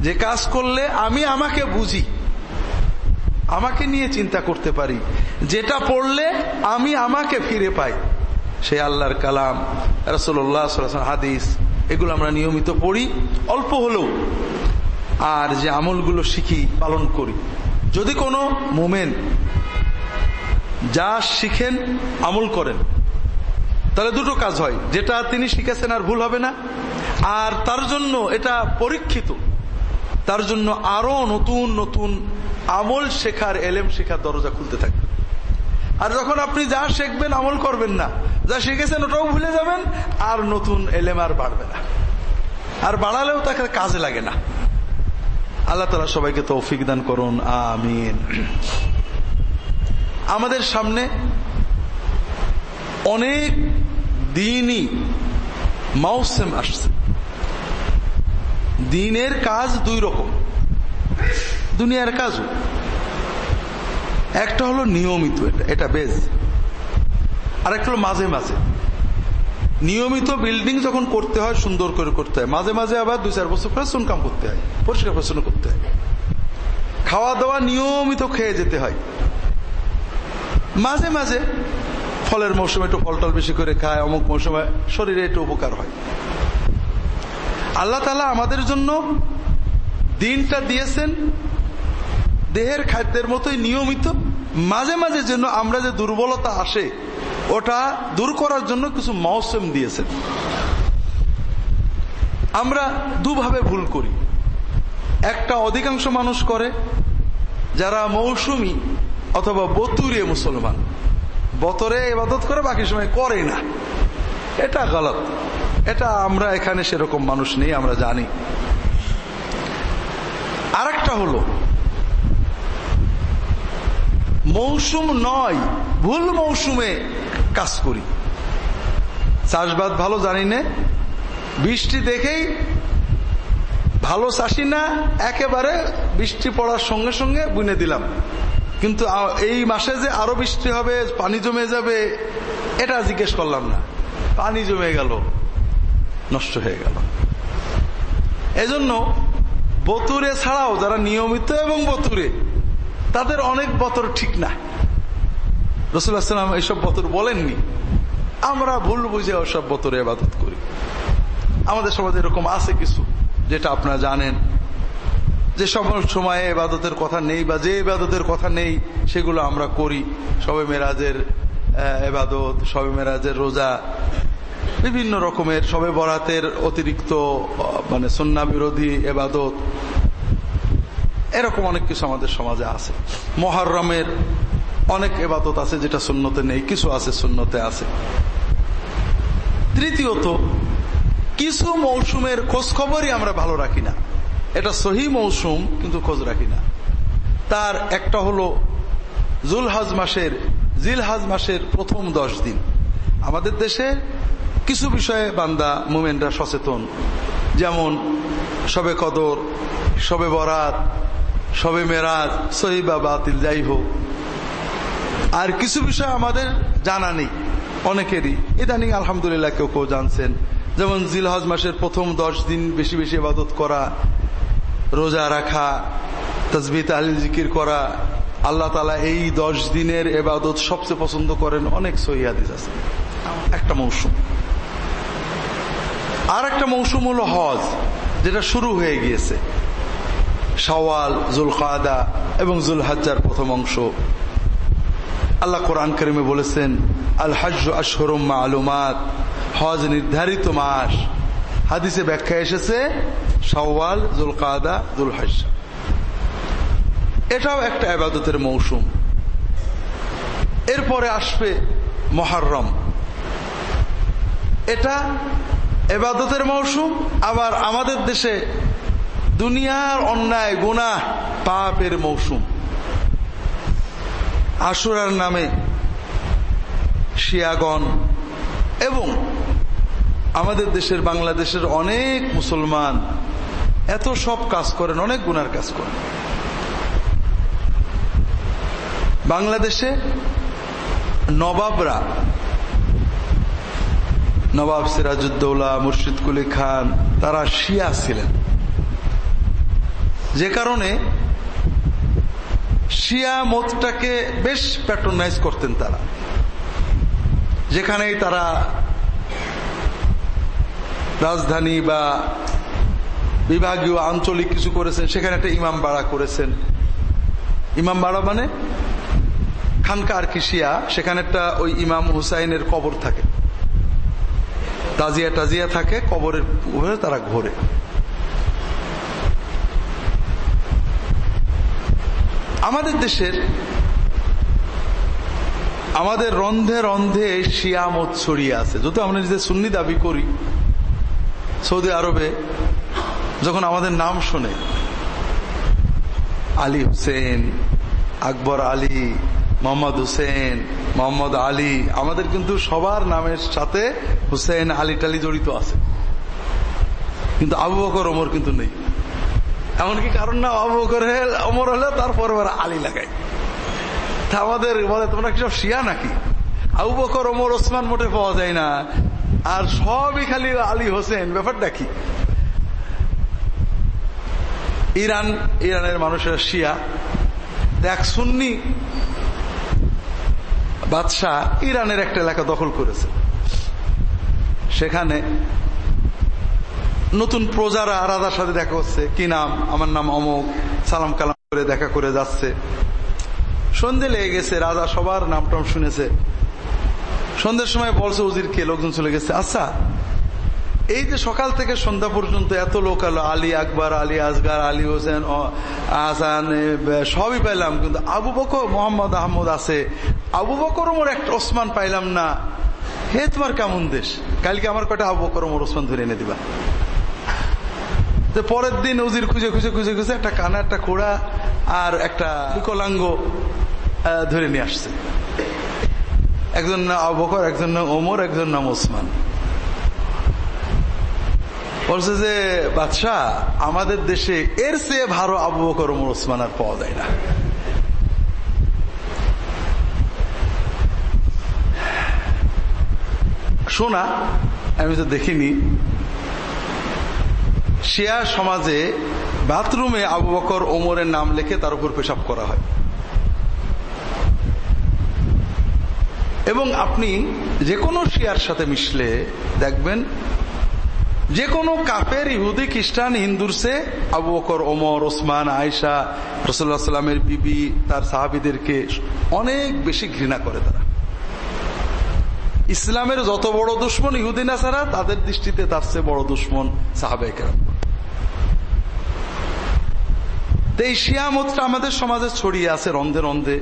যে কাজ করলে আমি আমাকে বুঝি। আমাকে নিয়ে চিন্তা করতে পারি। যেটা পড়লে আমি আমাকে ফিরে পাই। সে আল্লাহর কালাম। রসোল্লাহ হাদিস। এগুলো আমরা নিয়মিত পড়ি, অল্প হলেও। আর যে আমলগুলো শিখি, পালন করি। যদি কোনো মোমেন যা শিখেন, আমল করেন, তাহলে দুটো কাজ হয়। যেটা তিনি শিখেছেন আর ভুল হবে না। আর তার জন্য এটা পরীক্ষিত। তার জন্য আরও নতুন নতুন আমল শেখার, এলেম শেখার দরজা খুলতে থাকবে আর যখন আপনি যা শিখবেন, আমল করবেন না। যা শিখেছেন, ওটাও ভুলে যাবেন, আর নতুন এলেম আর বাড়বে না। আর বাড়ালেও তাকে কাজে লাগে না। আল্লাহ তালা সবাইকে তৌফিক দান করুন, আমিন। আমাদের সামনে অনেক দিনই মাউসেম আসছে। দিনের কাজ দুই রকম। দুনিয়ার কাজও একটা হলো নিয়মিত, এটা এটা আর একটা হলো মাঝে মাঝে। নিয়মিত বিল্ডিং যখন করতে হয়, সুন্দর করে করতে হয়। মাঝে মাঝে আবার দুই চার বছর পরে চুনকাম করতে হয়, পরিষ্কার পরিচ্ছন্ন করতে হয়। খাওয়া দাওয়া নিয়মিত খেয়ে যেতে হয়। মাঝে মাঝে ফলের মৌসুমে একটু ফল টল বেশি করে খায়, অমুক মৌসুমে শরীরে একটু উপকার হয়। আল্লাহ তালা আমাদের জন্য দিনটা দিয়েছেন দেহের খাদ্যের মতোই নিয়মিত, মাঝে মাঝে যেন আমরা যে দুর্বলতা আসে, ওটা দূর করার জন্য কিছু মৌসুম দিয়েছেন। আমরা দুভাবে ভুল করি। একটা অধিকাংশ মানুষ করে যারা মৌসুমি অথবা বতুরে মুসলমান। বতরে এবাদত করে বাকি সময় করে না। এটা গলত। এটা আমরা এখানে সেরকম মানুষ নেই, আমরা জানি। আরেকটা হলো মৌসুম নয়, ভুল মৌসুমে কাজ করি। চাষবাদ ভালো জানি না, বৃষ্টি দেখেই ভালো চাষি না, একেবারে বৃষ্টি পড়ার সঙ্গে সঙ্গে বুনে দিলাম। কিন্তু এই মাসে যে আরও বৃষ্টি হবে, পানি জমে যাবে, এটা জিজ্ঞেস করলাম না। পানি জমে গেল, নষ্ট হয়ে গেল। এজন্য বতুরে ছাড়াও যারা নিয়মিত এবং বতুরে তাদের অনেক বতর ঠিক না। রসুল্লাহাম এইসব বতর বলেননি। আমরা ভুল বুঝে ওসব বতরে আবাদত করি। আমাদের সমাজে এরকম আছে কিছু, যেটা আপনারা জানেন। যে সব সময়ে এবাদতের কথা নেই বা যে এবাদতের কথা নেই, সেগুলো আমরা করি। সবে মেরাজের এবাদত সবে মেরাজের রোজা, বিভিন্ন রকমের সবে বরাতের অতিরিক্ত মানে সন্না বিরোধী এবাদত এরকম অনেক কিছু আমাদের সমাজে আছে। মহারমের অনেক এবাদত আছে যেটা শূন্যতে নেই, কিছু আছে শূন্যতে আছে। তৃতীয়ত, কিছু মৌসুমের খোঁজ খবরই আমরা ভালো রাখি না। এটা সহি মৌসুম, কিন্তু খোঁজ রাখি না। তার একটা হলো জুলহাজ মাসের, জিলহাজ মাসের প্রথম দশ দিন। আমাদের দেশে কিছু বিষয়ে বান্দা মুমেন্টরা সচেতন। যেমন সবে কদর সবে বরাত সবে মেরাজ সহিবা বাতিল, যাই হোক। আর কিছু বিষয় আমাদের জানা নেই, অনেকেরই। ইদানিং আলহামদুলিল্লাহ কেউ কেউ জানছেন, যেমন জিলহজ মাসের প্রথম দশ দিন বেশি বেশি ইবাদত করা, রোজা রাখা তসবিত আলী জিকির করা। আল্লাহ তালা এই দশ দিনের এবাদত সবচেয়ে পছন্দ করেন, অনেক সহিদিস আছে। একটা মৌসুম। আর একটা মৌসুম হলো হজ, যেটা শুরু হয়ে গিয়েছে। সওয়াল জুল কাদা এবং জুল হাজার প্রথম অংশ। আল্লাহ কোরআন করিমে বলেছেন আল হজ আশরুম্মা আলুমাত হজ নির্ধারিত মাস। হাদিসে ব্যাখ্যা এসেছে সওয়াল জুল কাদা জুল হাজা এটাও একটা আবাদতের মৌসুম। এরপরে আসবে মহারম। এটা এবাদতের মৌসুম, আবার আমাদের দেশে দুনিয়ার অন্যায় গুণা পাপের মৌসুম। আশুরার নামে শিয়াগণ এবং আমাদের দেশের বাংলাদেশের অনেক মুসলমান এত সব কাজ করেন, অনেক গুনার কাজ করেন। বাংলাদেশে নবাবরা, নবাব সিরাজউদ্দৌলা মুর্শিদ কুলি খান, তারা শিয়া ছিলেন। যে কারণে শিয়া মতটাকে বেশ প্যাট্রোনাইজ করতেন তারা। যেখানেই তারা রাজধানী বা বিভাগীয় আঞ্চলিক কিছু করেছেন, সেখানে একটা ইমাম বাড়া করেছেন। ইমাম বাড়া মানে খানকা আর কি শিয়া? সেখানে একটা ওই ইমাম হুসাইনের কবর থাকে। তাজিয়া টাজিয়া থাকে, কবরের উপরে তারা ঘোরে। আমাদের দেশের, আমাদের রন্ধে রন্ধে শিয়ামত ছড়িয়ে আছে। যত আমরা নিজেদের সুন্নি দাবি করি, সৌদি আরবে, যখন আমাদের নাম শোনে, আলী হুসেন, আকবর আলী, মোহাম্মদ হুসেন, মোহাম্মদ আলী, আমাদের কিন্তু সবার নামের সাথে হুসেন, আলী, টালি জড়িত আছে। কিন্তু আবু বকর, ওমর কিন্তু নেই। এমনকি কারণ না, আবু বকর অমর হলে তারপর আলী লাগাই তা আমাদের বলে, তোমরা কি সব শিয়া নাকি? আবু ওমর, ওসমান মোটে পাওয়া যায় না। আর সবই খালি আলী হোসেন। ব্যাপারটা কি? ইরান, ইরানের মানুষেরা শিয়া। এক সুন্নি বাদশাহ ইরানের একটা এলাকা দখল করেছে। সেখানে নতুন প্রজারা রাজার সাথে দেখা হচ্ছে। কি নাম? আমার নাম অমুক। সালাম কালাম করে দেখা করে যাচ্ছে। সন্ধে লেগে গেছে, রাজা সবার নাম টাম শুনেছে। সন্ধ্যের সময় বলছে উজিরকে লোকজন চলে গেছে। আচ্ছা এই যে সকাল থেকে সন্ধ্যা পর্যন্ত এত লোক আলো আলী আকবর, আলী আসগার, আলী হোসেন আহসান সবই পাইলাম। কিন্তু আবু বকর, মোহাম্মদ আহমদ আছে। আবু বকর ওমর একটা ওসমান পাইলাম না। হে, তোমার কেমন দেশ? কালকে আমার কটা আবু বকর, ওমর, ওসমান ধরে এনে দিবা? পরের দিন উজির খুঁজে খুঁজে খুঁজে খুঁজে একটা কানা, একটা কোড়া আর একটা বিকলাঙ্গ ধরে নিয়ে আসছে। একজন না আবকর একজন নাম ওমর, একজন নাম ওসমান। বলছে যে, বাদশাহ, আমাদের দেশে এর চেয়ে ভালো আবু বকর, ওমর, ওসমান আর পাওয়া যায় না। শোনা, আমি তো দেখিনি শিয়া সমাজে বাথরুমে আবু বকর ওমরের নাম লিখে তার উপর পেশাব করা হয়। এবং আপনি যে কোনো শিয়ার সাথে মিশলে দেখবেন যে কোনো কাপের ইহুদি, খ্রিস্টান, হিন্দুর সে আবু বকর, ওমর, ওসমান আয়সা রসুল্লাহ সাল্লামের বিবি, তার সাহাবিদেরকে অনেক বেশি ঘৃণা করে তারা। ইসলামের যত বড় দুশ্মন ইহুদিন আসারা তাদের দৃষ্টিতে তার চেয়ে বড় দুশ্মন সাহাবেকেরাম এই শিয়া মতটা আমাদের সমাজে ছড়িয়ে আছে রন্ধে রন্ধে।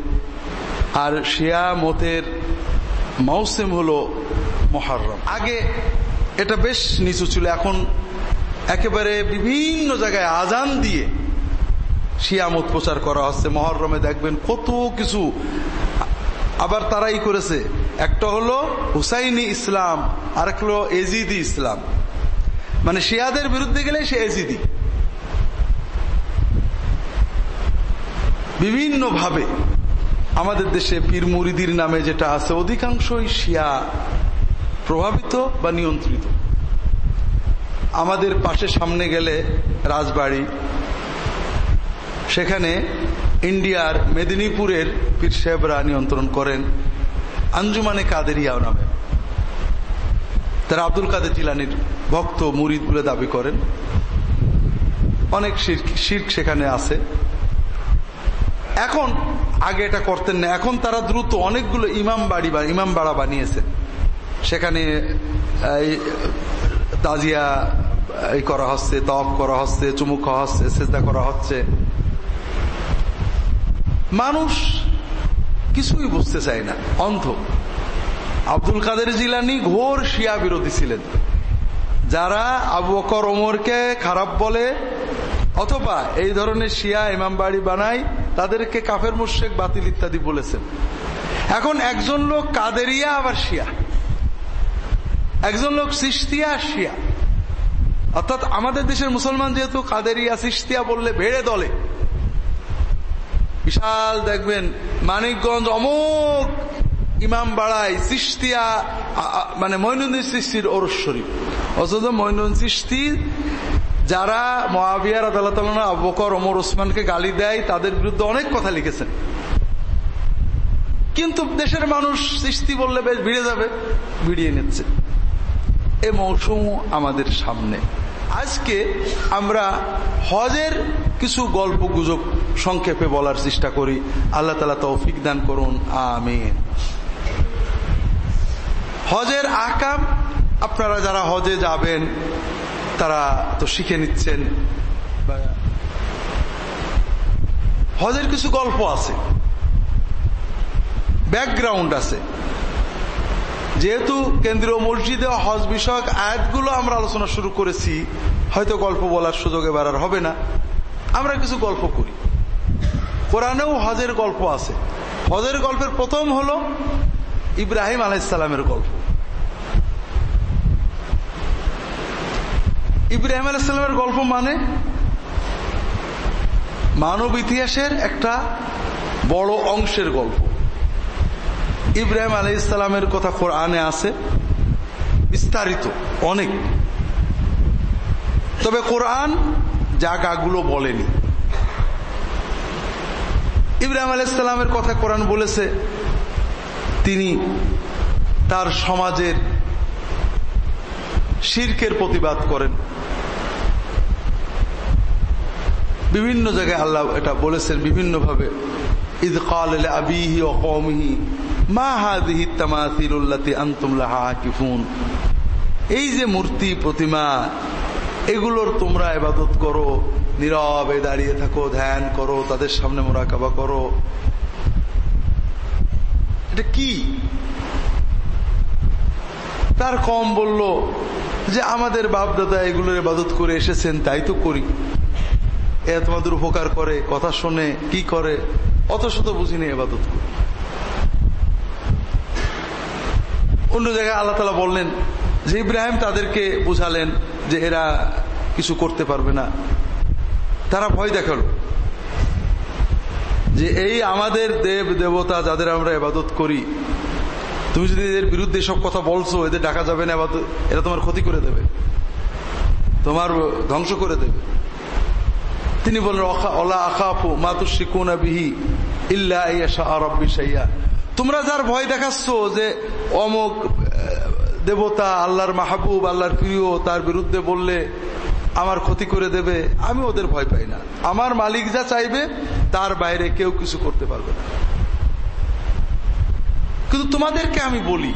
আর শিয়া মতের মৌসিম হলো মহারম আগে এটা বেশ নিচু ছিল, এখন একেবারে বিভিন্ন জায়গায় আজান দিয়ে শিয়ামত প্রচার করা হচ্ছে। মহরমে দেখবেন কত কিছু। আবার তারাই করেছে। একটা হলো হুসাইনি ইসলাম আর একটা হলো এজিদি ইসলাম। মানে শিয়াদের বিরুদ্ধে গেলে সে এজিদি। বিভিন্ন ভাবে আমাদের দেশে পীর মুরিদির নামে যেটা আছে, অধিকাংশই শিয়া প্রভাবিত বা নিয়ন্ত্রিত। আমাদের পাশে সামনে গেলে রাজবাড়ি, সেখানে ইন্ডিয়ার মেদিনীপুরের পীর সাহেবরা নিয়ন্ত্রণ করেন আঞ্জুমানে কাদেরিয়া নামে। তারা আব্দুল কাদের জিলানির ভক্ত মুরিদ বলে দাবি করেন। অনেক শির্ক সেখানে আছে। এখন, আগে এটা করতেন না। এখন তারা দ্রুত অনেকগুলো ইমাম বাড়ি বা ইমাম বাড়া বানিয়েছে। সেখানে তাজিয়া করা হচ্ছে তফ করা হচ্ছে, চুমুক খাওয়া হচ্ছে চেষ্টা করা হচ্ছে। মানুষ কিছুই বুঝতে চায় না। অন্ধ। আব্দুল কাদের জিলানি ঘোর শিয়া বিরোধী ছিলেন। যারা আবু বকর, ওমরকে খারাপ বলে, অথবা এই ধরনের শিয়া ইমাম বাড়ি বানায় তাদেরকে কাফের মুশেক বাতিল ইত্যাদি বলেছেন। এখন একজন লোক কাদেরিয়া আবার শিয়া। একজন লোক সিস্তিয়া শিয়া। অর্থাৎ আমাদের দেশের মুসলমান যেহেতু কাদেরিয়া, সিস্তিয়া বললে ভেড়ে দলে। বিশাল দেখবেন, মানিকগঞ্জ অমুক ইমাম বাড়াই সৃষ্টিয়া মানে মৈনুদ্দিন সৃষ্টির ওরস শরীফ। অথচ মৈনুদ্দিন সৃষ্টি যারা মহাবিয়ার আদালত আবকর ওমর, ওসমানকে গালি দেয়, তাদের বিরুদ্ধে অনেক কথা লিখেছেন। কিন্তু দেশের মানুষ সৃষ্টি বললে বেশ ভিড়ে যাবে, ভিড়িয়ে নিচ্ছে। এ মৌসুম আমাদের সামনে। আজকে আমরা হজের কিছু গল্প গুজব সংক্ষেপে বলার চেষ্টা করি। আল্লাহ তালা তৌফিক দান করুন, আমিন। হজের আকাম আপনারা যারা হজে যাবেন তারা তো শিখে নিচ্ছেন। হজের কিছু গল্প আছে। ব্যাকগ্রাউন্ড আছে। যেহেতু কেন্দ্রীয় মসজিদে হজ বিষয়ক আয়াতগুলো আমরা আলোচনা শুরু করেছি, হয়তো গল্প বলার সুযোগ এবার আর হবে না। আমরা কিছু গল্প করি। কোরআনেও হজের গল্প আছে। হজের গল্পের প্রথম হল ইব্রাহিম আলাইসালামের গল্প। ইব্রাহিম আলাইসালামের গল্প মানে মানব ইতিহাসের একটা বড় অংশের গল্প। ইব্রাহিম আলাই ইসলামের কথা কোরআনে আছে, বিস্তারিত অনেক। তবে কোরআন জায়গাগুলো বলেনি। ইব্রাহিম আলাইসাল্লামের কথা কোরআন বলেছে, তিনি তার সমাজের শির্কের প্রতিবাদ করেন। বিভিন্ন জায়গায় আল্লাহ এটা বলেছেন বিভিন্ন ভাবে ঈদ কাল আবিহি ও কৌমিহি মা হাদিহি তামাতিলুল্লাতি আন্তুমলাহা আকিফুন? এই যে মূর্তি, প্রতিমা, এগুলোর তোমরা এবাদত করো, নীরবে দাঁড়িয়ে থাকো, ধ্যান করো, তাদের সামনে মোরাকাবা করো। এটা কি? তার কম বলল যে, আমাদের বাপদাদা এগুলোর ইবাদত করে এসেছেন, তাই তো করি। এ তোমাদের উপকার করে, কথা শোনে, কি করে অত শত বুঝিনি এবাদত করি। অন্য জায়গায় আল্লাহ তালা বললেন যে ইব্রাহিম তাদেরকে বুঝালেন যে এরা কিছু করতে পারবে না। তারা ভয় দেখাল যে এই আমাদের দেব দেবতা যাদের আমরা এবাদত করি, তুমি যদি এদের বিরুদ্ধে সব কথা বলছো, এদের ডাকা যাবে না এরা তোমার ক্ষতি করে দেবে, তোমার ধ্বংস করে দেবে। তিনি মাতুশিকুনা বিহি ইল্লা তোমরা যার ভয় দেখাচ্ছ যে অমক দেবতা আল্লাহর মাহবুব, আল্লাহর প্রিয়, তার বিরুদ্ধে বললে আমার ক্ষতি করে দেবে, আমি ওদের ভয় পাই না। আমার মালিক যা চাইবে, তার বাইরে কেউ কিছু করতে পারবে না। কিন্তু তোমাদেরকে আমি বলি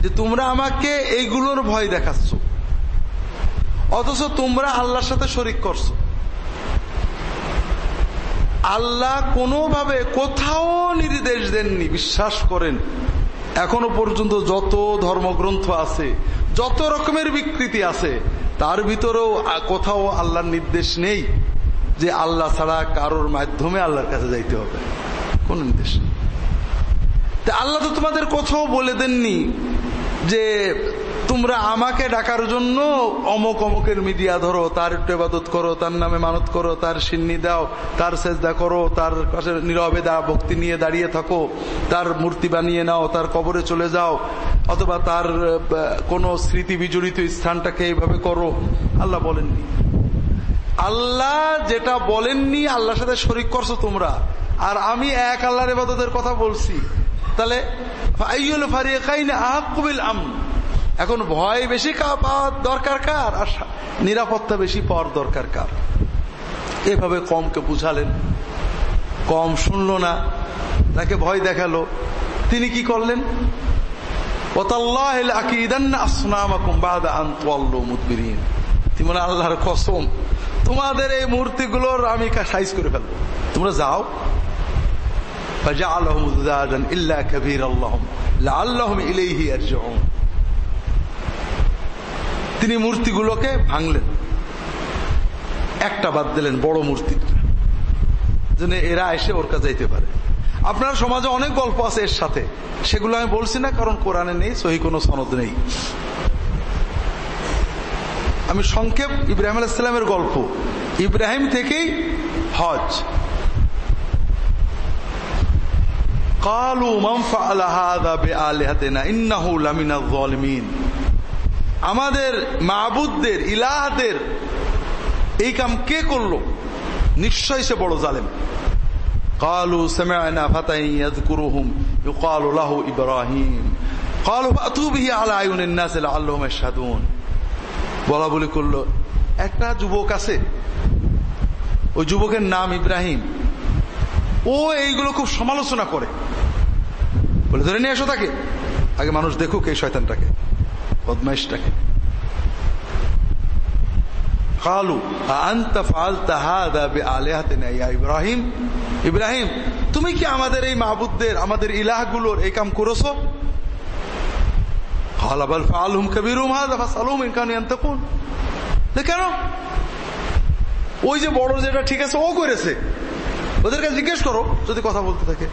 যে তোমরা আমাকে এইগুলোর ভয় দেখাচ্ছ, অথচ তোমরা আল্লাহর সাথে শরিক করছ। আল্লাহ কোনোভাবে কোথাও নির্দেশ দেননি, বিশ্বাস করেন। এখনও পর্যন্ত যত ধর্মগ্রন্থ আছে, যত রকমের বিকৃতি আছে, তার ভিতরেও কোথাও আল্লাহর নির্দেশ নেই যে আল্লাহ ছাড়া কারোর মাধ্যমে আল্লাহর কাছে যাইতে হবে। কোন নির্দেশ নেই। আল্লাহ তো তোমাদের কোথাও বলে দেননি যে তোমরা আমাকে ডাকার জন্য অমক অমকের মিডিয়া ধরো, তার একটু এবাদত করো, তার নামে মানত করো, তার সিন্নি দাও, তার সেজদা করো, তার কাছে নীরবে দা, ভক্তি নিয়ে দাঁড়িয়ে থাকো, তার মূর্তি বানিয়ে নাও, তার কবরে চলে যাও, অথবা তার কোনো স্মৃতি বিজড়িত স্থানটাকে এইভাবে করো। আল্লাহ বলেননি। আল্লাহ যেটা বলেননি, আল্লাহর সাথে শরিক করছ তোমরা। আর আমি এক আল্লাহর এবাদতের কথা বলছি। তাহলে এখন ভয় বেশি পাওয়ার দরকার কার? আর নিরাপত্তা বেশি পাওয়ার দরকার কার? এভাবে কমকে বুঝালেন। কম শুনল না, তাকে ভয় দেখাল। তিনি কি করলেন? আল্লাহম কসম, তোমাদের এই মূর্তিগুলোর আমি করে ফেলব। তোমরা যাও। কবির আল্লাহ আল্লাহ তিনি মূর্তিগুলোকে ভাঙলেন। একটা বাদ দিলেন, বড় মূর্তিটা যেন এরা এসে ওর কাছে যাইতে পারে। আপনার সমাজে অনেক গল্প আছে এর সাথে। সেগুলো আমি বলছি না, কারণ কোরআনে নেই, সহি কোনো সনদ নেই। আমি সংক্ষেপ ইব্রাহিম আলাইসালামের গল্প। ইব্রাহিম থেকেই হজ। কালু মামফা আলাহাদা বে আলেহাতেনা ইন্নাহু লামিনা জলমিন। আমাদের মাহবুদদের ইলাহাদের এই কাম কে করল? নিশ্চয় সে বড় জালেম। কালু সেমায়না ফাতাইয়াদ কুরুহুম ইউকালু লাহু ইব্রাহিম। কালু ফাতু বিহি আলা আয়ুনিন নাস লাআল্লাহুম ইয়াশহাদুন। বলা বলি করল, একটা যুবক আছে, ওই যুবকের নাম ইব্রাহিম। ও এইগুলো খুব সমালোচনা করে। বলে, ধরে নিয়ে এসো তাকে। আগে মানুষ দেখুক এই শয়তানটাকে। বদমাইশটাকে। ইব্রাহিম? ইব্রাহিম, তুমি কি আমাদের এই মাহবুদদের আমাদের ইলাহগুলোর এই কাম করেছ? কেন? ওই যে বড় যেটা ঠিক আছে, ও করেছে। ওদেরকে জিজ্ঞেস করো, যদি কথা বলতে থাকে।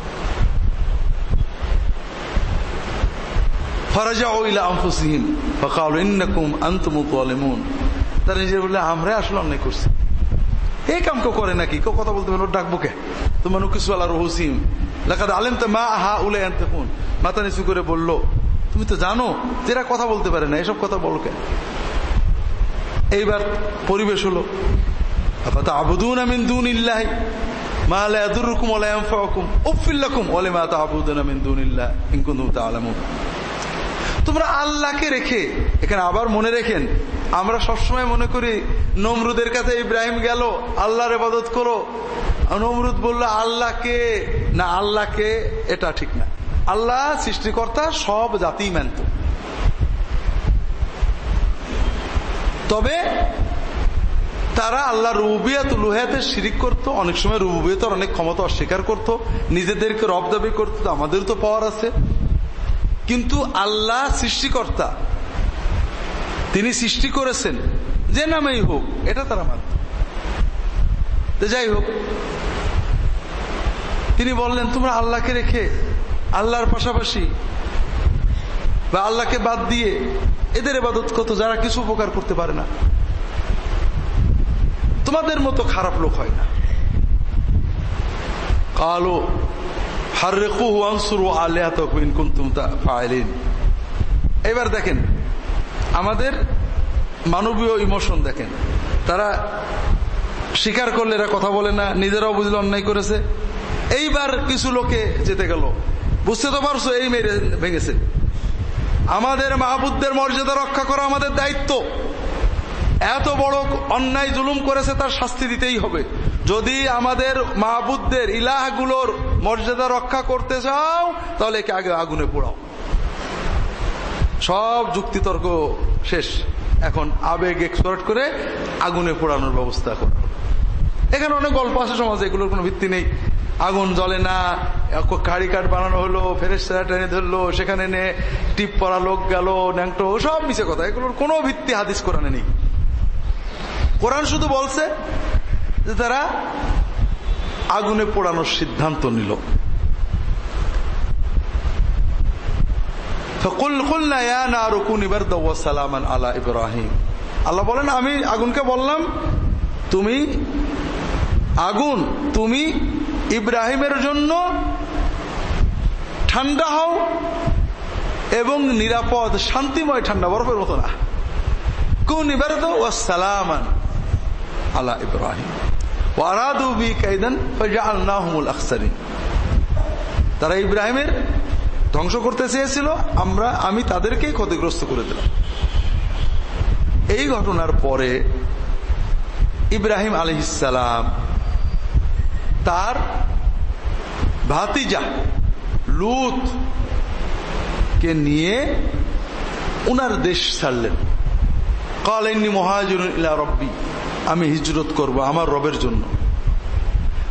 তারা নিজে বললে আমরা আসলে করছি। এই কাম করে নাকি? কথা বলতে ডাকবো কে কিছু রহসিম আলেম তো মা হা আনতে মাথা নিচু করে বলল, তুমি তো জানো এরা কথা বলতে পারে না, এসব কথা বলো কেন? এইবার পরিবেশ হলো আবুদুন আমিন দুন মা তোমরা আল্লাহকে রেখে, এখানে আবার মনে রেখেন, আমরা সবসময় মনে করি, নমরুদের কাছে ইব্রাহিম গেল, আল্লাহর ইবাদত করো। নমরুদ বলল, আল্লাহকে, না, আল্লাহকে, এটা ঠিক না। আল্লাহ সৃষ্টিকর্তা সব জাতি মানত তবে তারা আল্লাহ রুবিয়াত লুহাতে শিরিক করত, অনেক সময় রুবিয়তের অনেক ক্ষমতা অস্বীকার করত, নিজেদেরকে রব দাবি করত আমাদের তো পাওয়ার আছে। কিন্তু আল্লাহ সৃষ্টিকর্তা, তিনি সৃষ্টি করেছেন, যে নামেই হোক, এটা তারা মানত যাই হোক, তিনি বললেন, তোমরা আল্লাহকে রেখে, আল্লাহর পাশাপাশি বা আল্লাহকে বাদ দিয়ে এদের এবাদত কত যারা কিছু উপকার করতে পারে না। তোমাদের মতো খারাপ লোক হয় না। কালো এবার দেখেন, আমাদের মানবীয় ইমোশন দেখেন। তারা স্বীকার করলে এরা কথা বলে না, নিজেরাও বুঝলে অন্যায় করেছে। এইবার কিছু লোকে যেতে গেল। বুঝতে তো পারছ, এই মেরে ভেঙেছে। আমাদের মাহবুদদের মর্যাদা রক্ষা করা আমাদের দায়িত্ব। এত বড় অন্যায় জুলুম করেছে, তার শাস্তি দিতেই হবে। যদি আমাদের মাহবুদদের ইলাহগুলোর মর্যাদা রক্ষা করতে চাও, তাহলে একে আগে আগুনে পোড়াও। সব যুক্তিতর্ক শেষ। এখন আবেগ এক্সপার্ট করে আগুনে পোড়ানোর ব্যবস্থা করা। এখানে অনেক গল্প আছে সমাজে, এগুলোর কোনো ভিত্তি নেই। আগুন জ্বলে না কাড়ি কাঠ বানানো হলো ফেরেস্তারা টেনে ধরলো, সেখানে নে টিপ পরা লোক গেল, ন্যাংটো, সব মিশে কথা। এগুলোর কোনো ভিত্তি হাদিস কোরআনে নেই। কোরআন শুধু বলছে যে তারা আগুনে পোড়ানোর সিদ্ধান্ত নিল। আল্লাহ বলেন, আমি আগুনকে বললাম, তুমি আগুন, তুমি ইব্রাহিমের জন্য ঠান্ডা হও এবং নিরাপদ, শান্তিময় ঠান্ডা, বরফের মতো না। কুন ইবারদ ও সালামান আলা ইব্রাহিম। তারা ইব্রাহিমের ধ্বংস করতে চেয়েছিল, আমরা, আমি তাদেরকেই ক্ষতিগ্রস্ত করে দিলাম। এই ঘটনার পরে ইব্রাহিম আলহিসাম তার ভাতিজা লুত কে নিয়ে উনার দেশ ছাড়লেন। কালেননি মহাজুন ইলা রব্বি আমি হিজরত করব আমার রবের জন্য।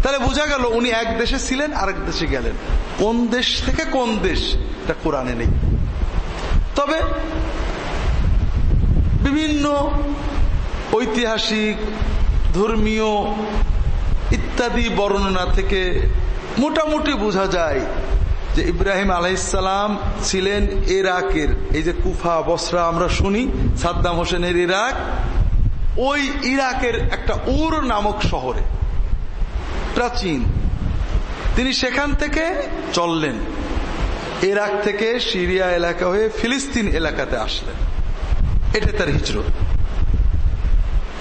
তাহলে বোঝা গেল উনি এক দেশে ছিলেন, আরেক দেশে গেলেন। কোন দেশ থেকে কোন দেশ, এটা কোরআনে নেই। তবে বিভিন্ন ঐতিহাসিক, ধর্মীয় ইত্যাদি বর্ণনা থেকে মোটামুটি বোঝা যায় যে ইব্রাহিম আলাইসালাম ছিলেন ইরাকের। এই যে কুফা, বসরা আমরা শুনি, সাদ্দাম হোসেনের ইরাক ওই ইরাকের একটা উর নামক শহরে, প্রাচীন। তিনি সেখান থেকে চললেন। ইরাক থেকে সিরিয়া এলাকা হয়ে ফিলিস্তিন এলাকাতে আসলেন। এটা তার হিজরত।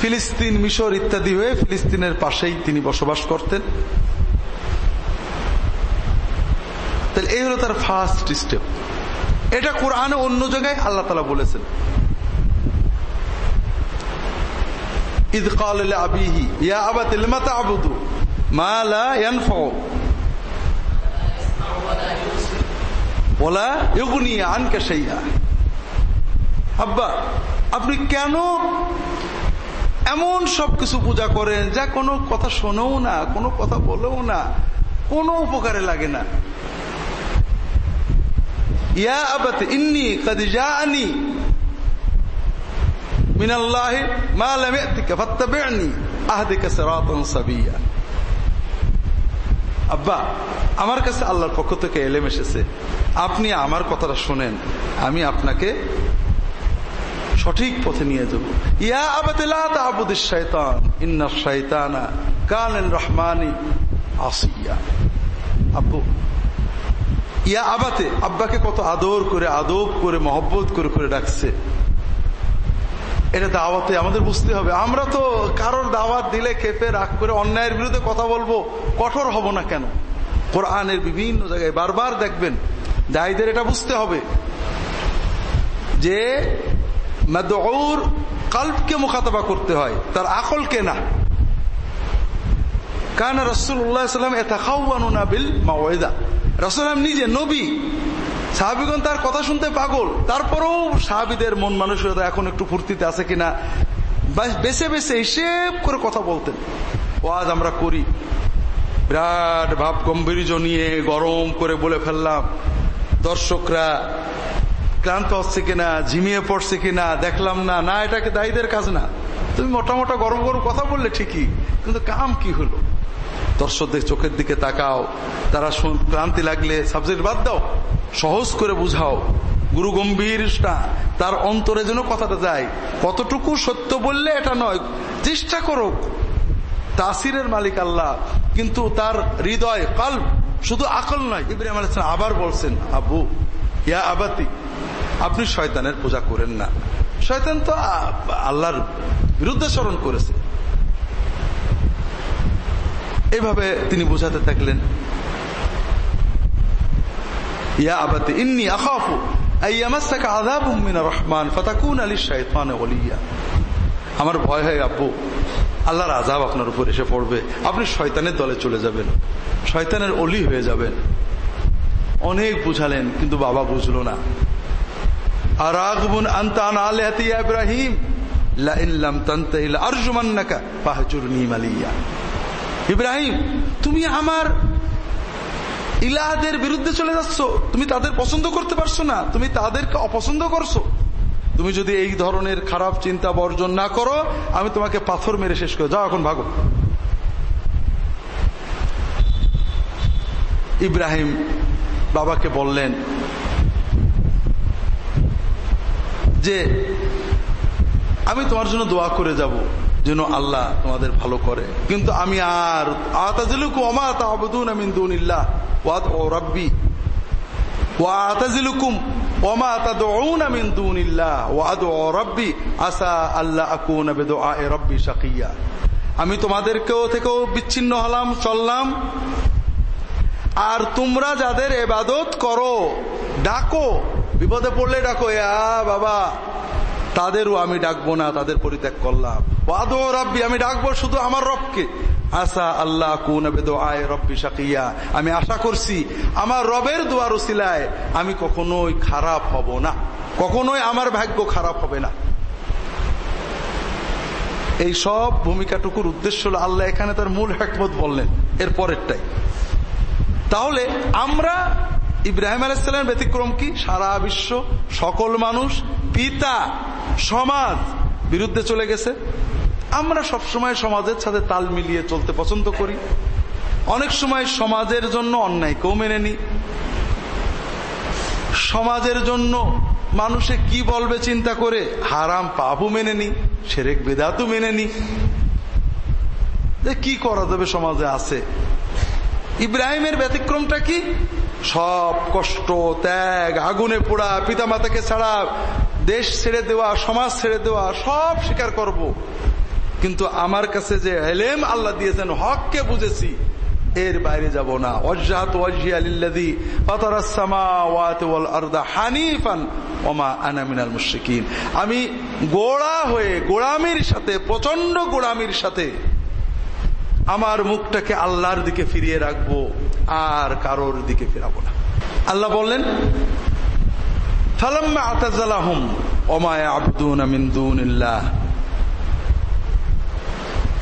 ফিলিস্তিন, মিশর ইত্যাদি হয়ে ফিলিস্তিনের পাশেই তিনি বসবাস করতেন। এই হলো তার ফার্স্ট স্টেপ এটা কোরআনে অন্য জায়গায় আল্লাহ তালা বলেছেন। إذ قال لأبيه يا أبت لم تعبد ما لا ينفع ولا يغني عنك شيئا আব্বা আপনি কেন এমন সবকিছু পূজা করেন যা কোনো কথা শোনেও না কোনো কথা বলেও না কোনো উপকারে লাগে না ইয়া আবাতে ইন্নি কাদ জাআনি আব্বা, আমার কাছে আল্লাহর পক্ষ থেকে এলেম এসেছে। আপনি আমার কথাটা শুনেন, আমি আপনাকে সঠিক পথে নিয়ে যাব। ইয়া আবাতিলা তাবুদিস শয়তান ইন্না শয়তানা কানেন রহমানি আসিয়া। আব্বু, ইয়া আবাতে, আব্বাকে কত আদর করে, আদব করে, মহব্বত করে করে ডাকছে। এটা দাওয়াতে আমাদের বুঝতে হবে। আমরা তো কারোর দাওয়াত দিলে খেপে, রাগ করে অন্যায়ের বিরুদ্ধে কথা বলব, কঠোর হব না কেন? কোরআনের বিভিন্ন জায়গায় বারবার দেখবেন, দায়ীদের এটা বুঝতে হবে যে মাদউর কাল্পকে মুখাতবা করতে হয়, তার আকলকে না। কারণ রসুল্লাহাম এতাখাউনা বিল মাওয়েদা। রসুলাম নিজে নবী। সাহাবিগণ তার কথা শুনতে পাগল। তারপরেও সাহাবিদের মন মানসিকতা এখন একটু ফুর্তিতে আছে কিনা বেছে বেছে হিসেব করে কথা বলতেন। ও আজ আমরা করি। বিরাট ভাব গম্ভীর্য নিয়ে গরম করে বলে ফেললাম, দর্শকরা ক্লান্ত হচ্ছে কিনা, ঝিমিয়ে পড়ছে কিনা, দেখলাম না না এটাকে দায়ীদের কাজ না? তুমি মোটা মোটা গরম গরম কথা বললে ঠিকই, কিন্তু কাম কি হলো? দর্শকদের চোখের দিকে তাকাও, তারা ক্লান্তি লাগলে সাবজেক্ট বাদ দাও। সহজ করে বুঝাও। গুরু গম্ভীর তার অন্তরে যেন কথাটা যায়। কতটুকু সত্য বললে এটা নয়, চেষ্টা করো তাসিরের মালিক আল্লাহ, কিন্তু তার হৃদয় কাল শুধু আকল নয়। ইব্রাহিম আলাইসলাম আবার বলছেন, আবু, ইয়া আবাতি, আপনি শয়তানের পূজা করেন না। শয়তান তো আল্লাহর বিরুদ্ধে স্মরণ করেছে। এভাবে তিনি বোঝাতে থাকলেন। ইয়া আবাতে ইন্নি আখাফু আমার ভয় হয় আব্বু। আল্লাহর আজাব আপনার উপর এসে পড়বে। আপনি শয়তানের দলে চলে যাবেন। শয়তানের অলি হয়ে যাবেন। অনেক বুঝালেন, কিন্তু বাবা বুঝলো না। আর আন্তান আলহাতি ইব্রাহিম। ইব্রাহিম, তুমি আমার ইলাহাদের বিরুদ্ধে চলে যাচ্ছ। তুমি তাদের পছন্দ করতে পারছ না। তুমি তাদেরকে অপছন্দ করছ। তুমি যদি এই ধরনের খারাপ চিন্তা বর্জন না করো, আমি তোমাকে পাথর মেরে শেষ করে যাও এখন ভাগো। ইব্রাহিম বাবাকে বললেন যে, আমি তোমার জন্য দোয়া করে যাব। যেন আল্লাহ তোমাদের ভালো করে। কিন্তু আমি আর আতাজিলুকু অমা তাবুদুন আমিন দুনিল্লাহ ওয়াদ ও রাব্বি ওয়া আতাজিলুকুম ওমা তাদউন মিন দুনিল্লাহ ওয়াদ ও রাব্বি, আসা আল্লাহ আকুনা বিদুআ রাব্বি শাকিয়া। আমি তোমাদেরকেও থেকেও বিচ্ছিন্ন হলাম, চললাম। আর তোমরা যাদের এবাদত করো, ডাকো, বিপদে পড়লে ডাকো এ বাবা তাদেরও আমি ডাকবো না, তাদের পরিত্যাগ করলাম। ওয়াদো রব্বি, আমি ডাকবো শুধু আমার রবকে। আসা আল্লাহ আয় রব্বি শাকিয়া। আমি আশা করছি আমার রবের দোয়ার উসিলায় আমি কখনোই খারাপ হব না। কখনোই আমার ভাগ্য খারাপ হবে না। এই সব ভূমিকাটুকুর উদ্দেশ্য হল আল্লাহ এখানে তার মূল হ্যাকমত বললেন, এর পরেরটাই। তাহলে আমরা ইব্রাহিম আলাইসাল্লামের ব্যতিক্রম কি? সারা বিশ্ব সকল মানুষ, পিতা, সমাজ বিরুদ্ধে চলে গেছে। আমরা সব সময় সমাজের সাথে তাল মিলিয়ে চলতে পছন্দ করি। অনেক সময় সমাজের জন্য অন্যায়কেও মেনে নি সমাজের জন্য মানুষে কি বলবে চিন্তা করে হারাম পাপও মেনে নি সেরেক বেদাতও মেনে নি কি করা যাবে সমাজে আছে? ইব্রাহিমের ব্যতিক্রমটা কি? সব কষ্ট, ত্যাগ, আগুনে পোড়া পিতা মাতাকে ছাড়া দেশ ছেড়ে দেওয়া, সমাজ ছেড়ে দেওয়া, সব স্বীকার করব। কিন্তু আমার কাছে যে এলেম আল্লাহ দিয়েছেন, হককে বুঝেছি, এর বাইরে যাব না ওমা আমি গোড়া হয়ে গোড়ামির সাথে প্রচণ্ড গোড়ামির সাথে আমার মুখটাকে আল্লাহর দিকে ফিরিয়ে রাখব, আর কারোর দিকে ফেরাবো না। আল্লাহ বললেন, ফালাম্মা আতাজালাহুম ওমায় আব্দুন মিন্দুনিল্লাহ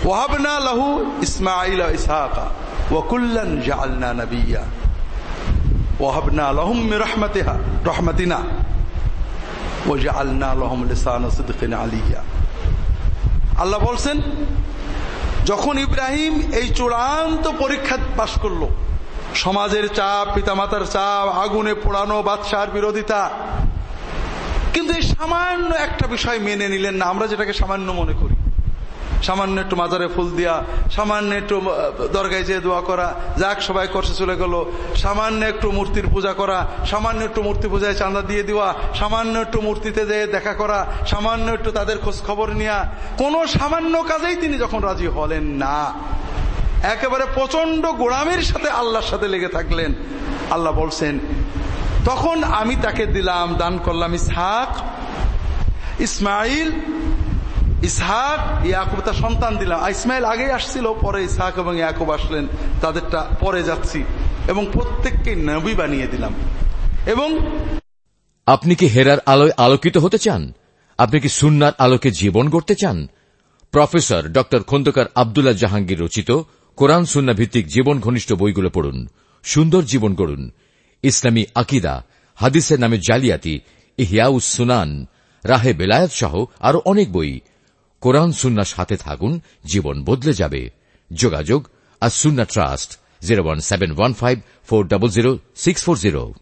ওয়াহাবনা লাহু ইসমাঈল ইসহাকা ওয়াকুল্লান জাআলনা নাবিয়্যা ওয়াহাবনা লাহুম রাহমাতিহা, রাহমাতিনা। ওয়াজআলনা লাহুম লিসানা সিদকিন আলিয়্যা আল্লাহ বলছেন যখন ইব্রাহিম এই চূড়ান্ত পরীক্ষা পাশ করল, সমাজের চাপ, পিতামাতার চাপ, আগুনে পোড়ানো বাদশার বিরোধিতা, কিন্তু এই সামান্য একটা বিষয় মেনে নিলেন না, আমরা যেটাকে সামান্য মনে করি। সামান্য একটু মাজারে ফুল দিয়া, সামান্য একটু দরগায় যেয়ে দোয়া করা যাক সবাই করছে চলে গেল। সামান্য একটু মূর্তির পূজা করা, সামান্য একটু মূর্তি পূজায় চাঁদা দিয়ে দেওয়া, সামান্য একটু মূর্তিতে যেয়ে দেখা করা, সামান্য একটু তাদের খোঁজ খবর নেওয়া কোনো সামান্য কাজেই তিনি যখন রাজি হলেন না। একেবারে প্রচণ্ড গোড়ামের সাথে আল্লাহর সাথে লেগে থাকলেন। আল্লাহ বলছেন, তখন আমি তাকে দিলাম, দান করলাম ইসহাক ইসমাইল ইসহাক, ইয়াকুব, তার সন্তান দিলাম। ইসমাইল আগেই আসছিল, পরে ইসহাক এবং ইয়াকুব আসলেন। তাদেরটা পরে যাচ্ছি। এবং প্রত্যেককে নবী বানিয়ে দিলাম। এবং আপনি কি হেরার আলোয় আলোকিত হতে চান? আপনি কি সুন্নার আলোকে জীবন গড়তে চান? প্রফেসর ড. খন্দকার আবদুল্লাহ জাহাঙ্গীর রচিত কোরআন সুন্না ভিত্তিক জীবন ঘনিষ্ঠ বইগুলো পড়ুন। সুন্দর জীবন গড়ুন। ইসলামী আকিদা, হাদিসের নামে জালিয়াতি, ইহিয়াউস সুনান, রাহে বেলায়াত সহ আরও অনেক বই। কোরআন সুন্নার সাথে থাকুন, জীবন বদলে যাবে। যোগাযোগ, আর Sunnah trust, zero one seven one five four double zero six four zero.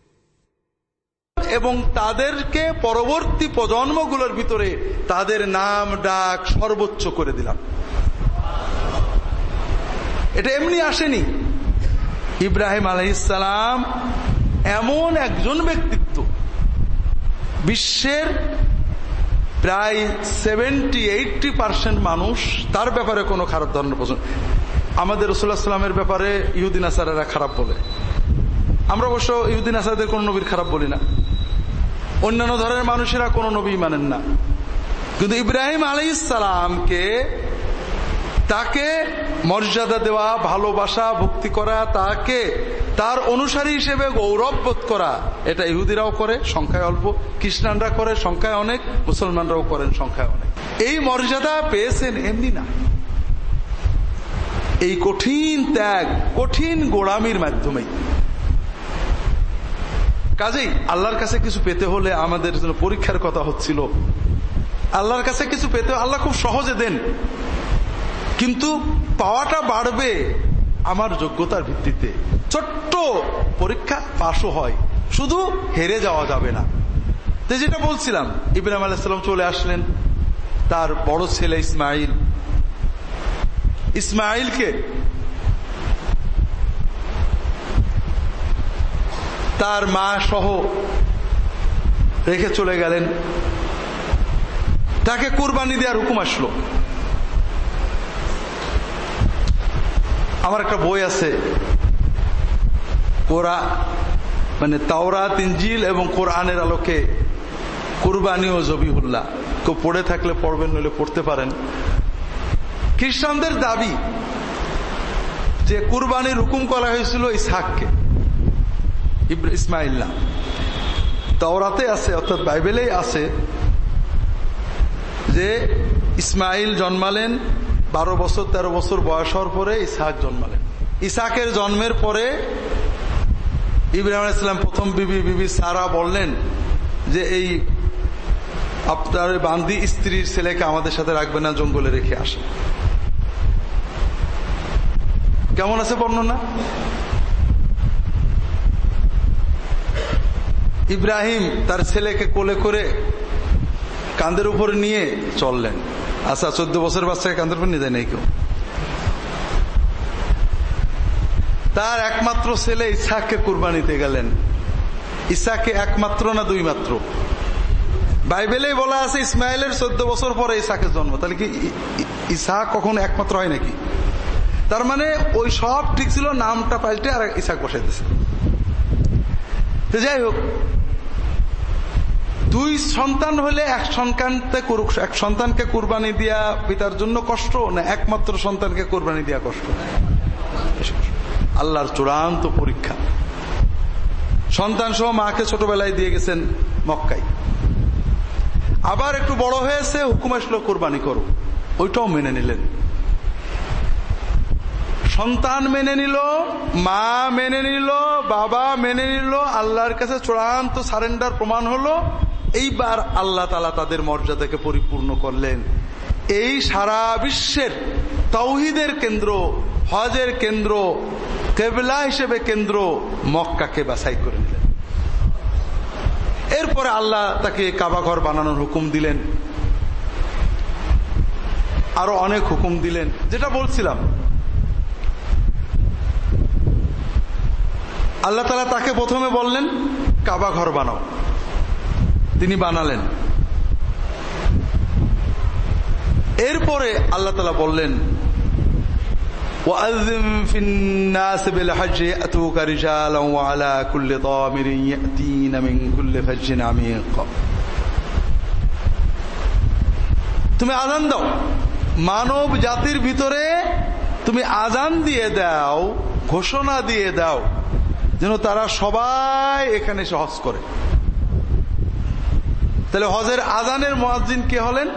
এবং তাদেরকে পরবর্তী প্রজন্মগুলোর ভিতরে তাদের নাম, ডাক সর্বোচ্চ করে দিলাম। এটা এমনি আসেনি। ইব্রাহিম আলহিসাম এমন একজন ব্যক্তিত্ব। বিশ্বের প্রায় সেভেন্টি এইটটি পার্সেন্ট মানুষ তার ব্যাপারে কোনো খারাপ ধারণা পছন্দ আমাদের রসুল্লাহ সাল্লামের ব্যাপারে ইহুদিন আসারেরা খারাপ বলে। আমরা অবশ্য ইহুদিন আসারদের কোন নবীর খারাপ বলি না। অন্যান্য ধরনের মানুষেরা কোন নবী মানেন না। কিন্তু ইব্রাহিম আলী ইসালামকে তাকে মর্যাদা দেওয়া, ভালোবাসা, ভক্তি করা, তাকে তার অনুসারী হিসেবে গৌরব বোধ করা, এটা ইহুদিরাও করে, সংখ্যায় অল্প। খ্রিস্টানরা করে, সংখ্যায় অনেক, মুসলমানরাও করেন, সংখ্যায় অনেক। এই মর্যাদা পেয়েছেন এমনি না। এই কঠিন ত্যাগ, কঠিন গোড়ামির মাধ্যমেই। কাজেই আল্লাহর কাছে কিছু পেতে হলে আমাদের জন্য পরীক্ষার কথা হচ্ছিল। আল্লাহর কাছে কিছু পেতে আল্লাহ খুব সহজে দেন। কিন্তু পাওয়াটা বাড়বে আমার যোগ্যতার ভিত্তিতে। ছোট্ট পরীক্ষা পাশও হয়, শুধু হেরে যাওয়া যাবে না। তো যেটা বলছিলাম, ইব্রাহিম আলাইসাল্লাম চলে আসলেন, তার বড় ছেলে ইসমাইল। ইসমাইলকে তার মা সহ রেখে চলে গেলেন। তাকে কুরবানি দেওয়ার হুকুম আসলো। আমার একটা বই আছে। কোরআ মানে তাওরা তিনজিল এবং কোরআনের আলোকে কুরবানি ও জবিহুল্লাহ। কেউ পড়ে থাকলে পড়বেন, নইলে পড়তে পারেন। খ্রিস্টানদের দাবি যে কুরবানির হুকুম করা হয়েছিল ইসহাককে ইসমাইল তাওরাতে আছে, অর্থাৎ বাইবেলেই আছে যে ইসমাইল জন্মালেন বারো বছর, তেরো বছর বয়স হওয়ার পরে ইসহাক জন্মালেন। ইসাকের জন্মের পরে ইব্রাহিম ইসলাম প্রথম বিবি বিবি সারা বললেন যে এই আপনার বান্দি স্ত্রীর ছেলেকে আমাদের সাথে রাখবে না, জঙ্গলে রেখে আসে কেমন আছে বর্ণনা? ইব্রাহিম তার ছেলেকে কোলে করে কান্দের উপরে নিয়ে চললেন। আচ্ছা চোদ্দ বছর বাচ্চাকে কান্দের উপর নিয়ে যায় নাই কেউ। তার একমাত্র ছেলে ইসাককে কুরবানিতে গেলেন। ইসাকে একমাত্র না দুই মাত্র বাইবেলে বলা আছে, ইসমাইলের চোদ্দ বছর পরে ইসাকের জন্ম। তাহলে কি ইসাক কখনো একমাত্র হয় নাকি? তার মানে ওই সব ঠিক ছিল, নামটা পাল্টে আর ইসাক বসাইতেছে। যাই হোক দুই সন্তান হলে এক সন্তানকে এক সন্তানকে কোরবানি দিয়া পিতার জন্য কষ্ট, না একমাত্র সন্তানকে কোরবানি দিয়া কষ্ট? আল্লাহর চূড়ান্ত পরীক্ষা। সন্তান সহ মাকে ছোটবেলায় দিয়ে গেছেন মক্কাই আবার একটু বড় হয়েছে, হুকুম আসলো, কোরবানি করো। ওইটাও মেনে নিলেন। সন্তান মেনে নিল, মা মেনে নিল, বাবা মেনে নিল, আল্লাহর কাছে চূড়ান্ত সারেন্ডার প্রমাণ হলো এইবার আল্লাহ তালা তাদের মর্যাদাকে পরিপূর্ণ করলেন। এই সারা বিশ্বের তৌহিদের কেন্দ্র, হজের কেন্দ্র, কেবলা হিসেবে কেন্দ্র মক্কাকে বাছাই করে নিলেন। এরপরে আল্লাহ তাকে কাবাঘর বানানোর হুকুম দিলেন। আরও অনেক হুকুম দিলেন। যেটা বলছিলাম, আল্লাহ তালা তাকে প্রথমে বললেন, কাবা ঘর বানাও। তিনি বানালেন এরপরে আল্লাহ তালা বললেন وأذن في الناس بالحج يأتوك رجالا وعلى كل ضامر يأتين من كل فج عميق তুমি আজান দাও মানব জাতির ভিতরে তুমি আজান দিয়ে দাও ঘোষণা দিয়ে দাও যেন তারা সবাই এখানে এসে হজ করে তাহলে হজের আজানের মহাজিন কে হলেন?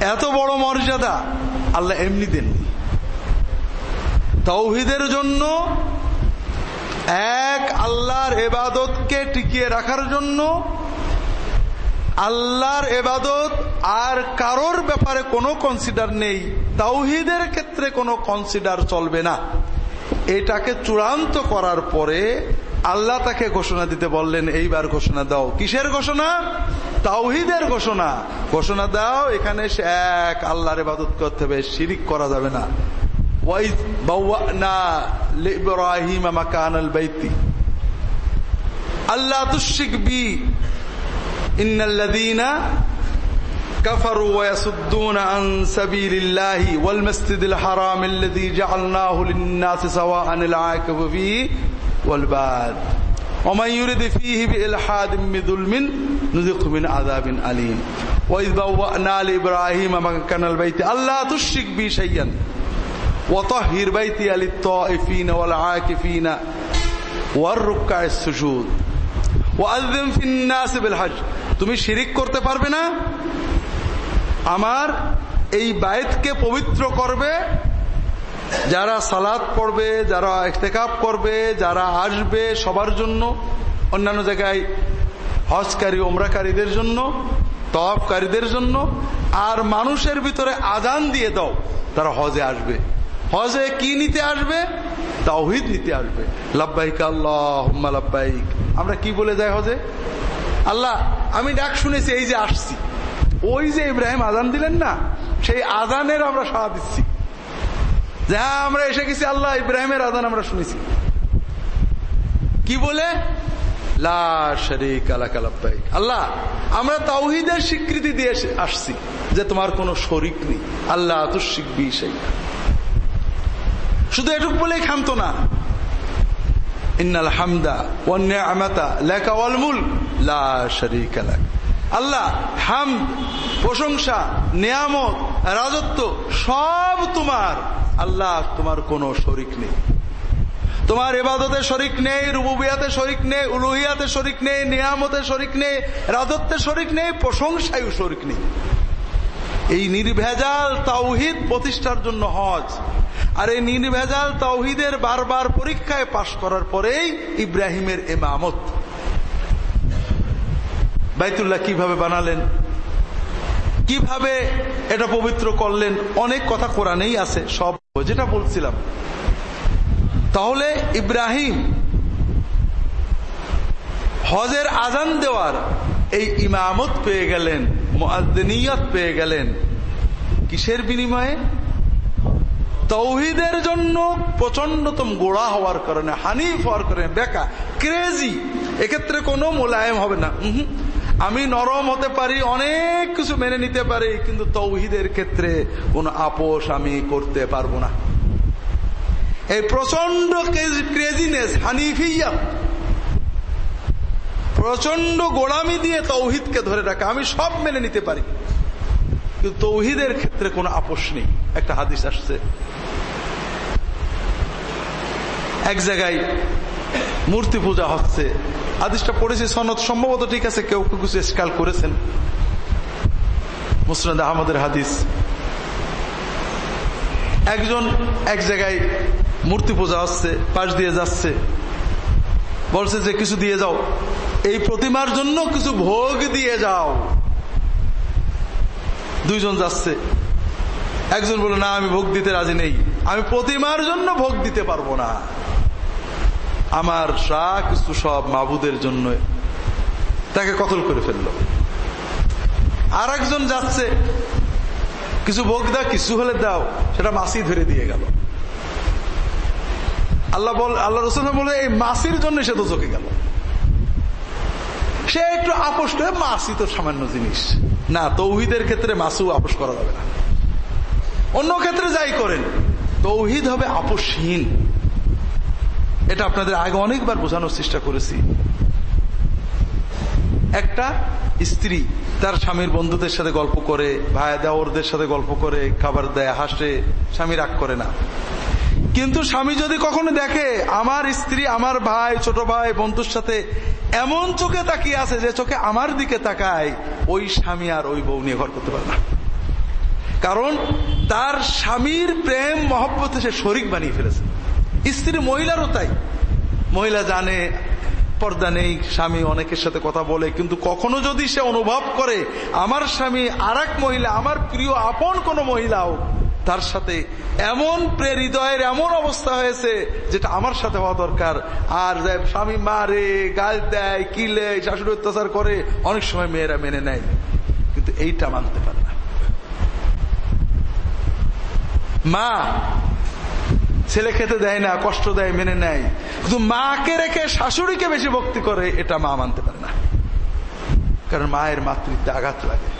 এত বড় মর্যাদা আল্লাহ এমনি দেননি। তৌহিদের জন্য এক আল্লাহর এবাদতকে টিকিয়ে রাখার জন্য আল্লাহর এবাদত আর কারোর ব্যাপারে কোনো কনসিডার নেই। তাওহিদের ক্ষেত্রে কোনো কনসিডার চলবে না। এটাকে চূড়ান্ত করার পরে আল্লাহ তাকে ঘোষণা দিতে বললেন এইবার ঘোষণা দাও কিসের ঘোষণা তাওহিদের ঘোষণা ঘোষণা দাও এখানে সে এক আল্লাহর ইবাদত করতে হবে শিরিক করা যাবে না ওয়াইজ বাওয়ানা লিইব্রাহিম মাকানাল বাইতি আল্লাহ তুশরিক বি ইন্নাল্লাযীনা كفروا ويصدون عن سبيل الله والمسجد الحرام الذي جعلناه للناس سواء العاكف فيه والباد ومن يرد فيه بإلحاد بظلم نذق من عذاب أليم وإذ بوأنا لإبراهيم مكان البيت ألا تشرك بي شيئا وطهر بيتي للطائفين والعاكفين والركع السجود وأذن في الناس بالحج তুমি শিরিক করতে পারবে না আমার এই বায়েতকে পবিত্র করবে যারা সালাদ পড়বে, যারা ইস্তেকাপ করবে, যারা আসবে সবার জন্য, অন্যান্য জায়গায় হজকারী ওমরাকারীদের জন্য তফকারীদের জন্য, আর মানুষের ভিতরে আজান দিয়ে দাও, তারা হজে আসবে। হজে কি নিতে আসবে? তাওহিদ নিতে আসবে। লাব্বাইক আল্লাহ লাব্বাইক। আমরা কি বলে যাই হজে? আল্লাহ, আমি ডাক শুনেছি, এই যে আসছি। ওই যে ইব্রাহিম আজান দিলেন না, সেই আজানের আমরা সাড়া দিচ্ছি। যে আমরা এসে গেছি, আল্লাহ ইব্রাহিমের আজান আমরা শুনেছি। কি বলে? আল্লাহ, আমরা তাওহিদের স্বীকৃতি দিয়ে আসছি যে তোমার কোনো শরিক নেই। আল্লাহ তো শিখবি সেই শুধু এটুক বলেই খান্ত না। ইন্নাল হামদা ওয়ান্নামাতা লেখা ওয়াল মুল লা শরীকা আল্লাহ, হাম, প্রশংসা, নিয়ামত রাজত্ব সব তোমার। আল্লাহ, তোমার কোনো শরিক নেই। তোমার এবাদতে শরিক নেই, রুবুবিয়াতে শরিক নেই, উলুহিয়াতে শরিক নেই, নিয়ামতে শরিক নেই, রাজত্বে শরিক নেই, প্রশংসায়ও শরিক নেই। এই নির্ভেজাল তাওহিদ প্রতিষ্ঠার জন্য হজ আর এই নির্ভেজাল তাওহিদের বারবার পরীক্ষায় পাশ করার পরেই ইব্রাহিমের এমামত। বাইতুল্লাহ কীভাবে বানালেন? কীভাবে এটা পবিত্র করলেন? অনেক কথা কোরআনেই আছে, সব যেটা বলছিলাম। তাহলে ইব্রাহিম হজের আজান দেওয়ার এই ইমামত পেয়ে গেলেন, মুআদ্দিনিয়ত পেয়ে গেলেন। কিসের বিনিময়ে? তৌহিদের জন্য প্রচন্ডতম গোড়া হওয়ার কারণে, হানিফ হওয়ার কারণে, বেকা ক্রেজি এক্ষেত্রে কোনো মোলায়েম হবে না। আমি নরম হতে পারি, অনেক কিছু মেনে নিতে পারি, কিন্তু তৌহিদের ক্ষেত্রে কোনো আপোষ আমি করতে পারব না। এই প্রচণ্ড ক্রেজিনেস হানিফিয়া প্রচণ্ড গোড়ামি দিয়ে তৌহিদকে ধরে রাখা, আমি সব মেনে নিতে পারি। কিন্তু তৌহিদের ক্ষেত্রে কোনো আপোষ নেই। একটা হাদিস আসছে। এক জায়গায় মূর্তি পূজা হচ্ছে। হাদিসটা পড়েছি, সনদ সম্ভবত ঠিক আছে, কেউ কেউ কিছু স্কাল করেছেন। মুসনাদ আহমদের হাদিস। একজন এক জায়গায় মূর্তি পূজা হচ্ছে, পাশ দিয়ে যাচ্ছে। বলছে যে, কিছু দিয়ে যাও। এই প্রতিমার জন্য কিছু ভোগ দিয়ে যাও। দুইজন যাচ্ছে। একজন বলল না, আমি ভোগ দিতে রাজি নেই। আমি প্রতিমার জন্য ভোগ দিতে পারব না। আমার সা কিছু সব মাবুদের জন্য। তাকে কতল করে ফেলল। আর একজন যাচ্ছে। কিছু বোগদা কিছু হলে দাও, সেটা মাসি ধরে দিয়ে গেল। আল্লাহ বল, আল্লাহ রসুল বলে, এই মাসির জন্য সে তো চোখে গেল। সে একটু আপোষ করে, মাসি তো সামান্য জিনিস। না, তৌহিদের ক্ষেত্রে মাসু আপোষ করা যাবে না। অন্য ক্ষেত্রে যাই করেন, তৌহিদ হবে আপোষহীন। এটা আপনাদের আগে অনেকবার বোঝানোর চেষ্টা করেছি। একটা স্ত্রী তার স্বামীর বন্ধুদের সাথে গল্প করে ভাই দেওরদের সাথে গল্প করে, খাবার দেয়, হাসে, স্বামী রাগ করে না। কিন্তু স্বামী যদি কখনো দেখে, আমার স্ত্রী, আমার ভাই, ছোট ভাই, বন্ধুর সাথে এমন চোখে তাকিয়ে আছে যে চোখে আমার দিকে তাকায়, ওই স্বামী আর ওই বউ নিয়ে ঘর করতে পারে না। কারণ তার স্বামীর প্রেম, মহব্বতে সে শরিক বানিয়ে ফেলেছে। স্ত্রী মহিলারও তাই। মহিলা জানে, পর্দা নেই, স্বামী অনেকের সাথে কথা বলে, কিন্তু কখনো যদি সে অনুভব করে, আমার স্বামী আর মহিলা, আমার প্রিয় আপন কোন মহিলাও তার সাথে এমন হৃদয়ের এমন অবস্থা হয়েছে, যেটা আমার সাথে হওয়া দরকার। আর স্বামী মারে, গাল দেয়, কিলে, শাশুড়ি অত্যাচার করে, অনেক সময় মেয়েরা মেনে নেয়। কিন্তু এইটা মানতে পারে না। মা ছেলে খেতে দেয় না, কষ্ট দেয়, মেনে নেয়। কিন্তু মাকে রেখে শাশুড়িকে বেশি ভক্তি করে, এটা মা মানতে পারে না। কারণ মায়ের মাতৃত্বে আঘাত লাগে।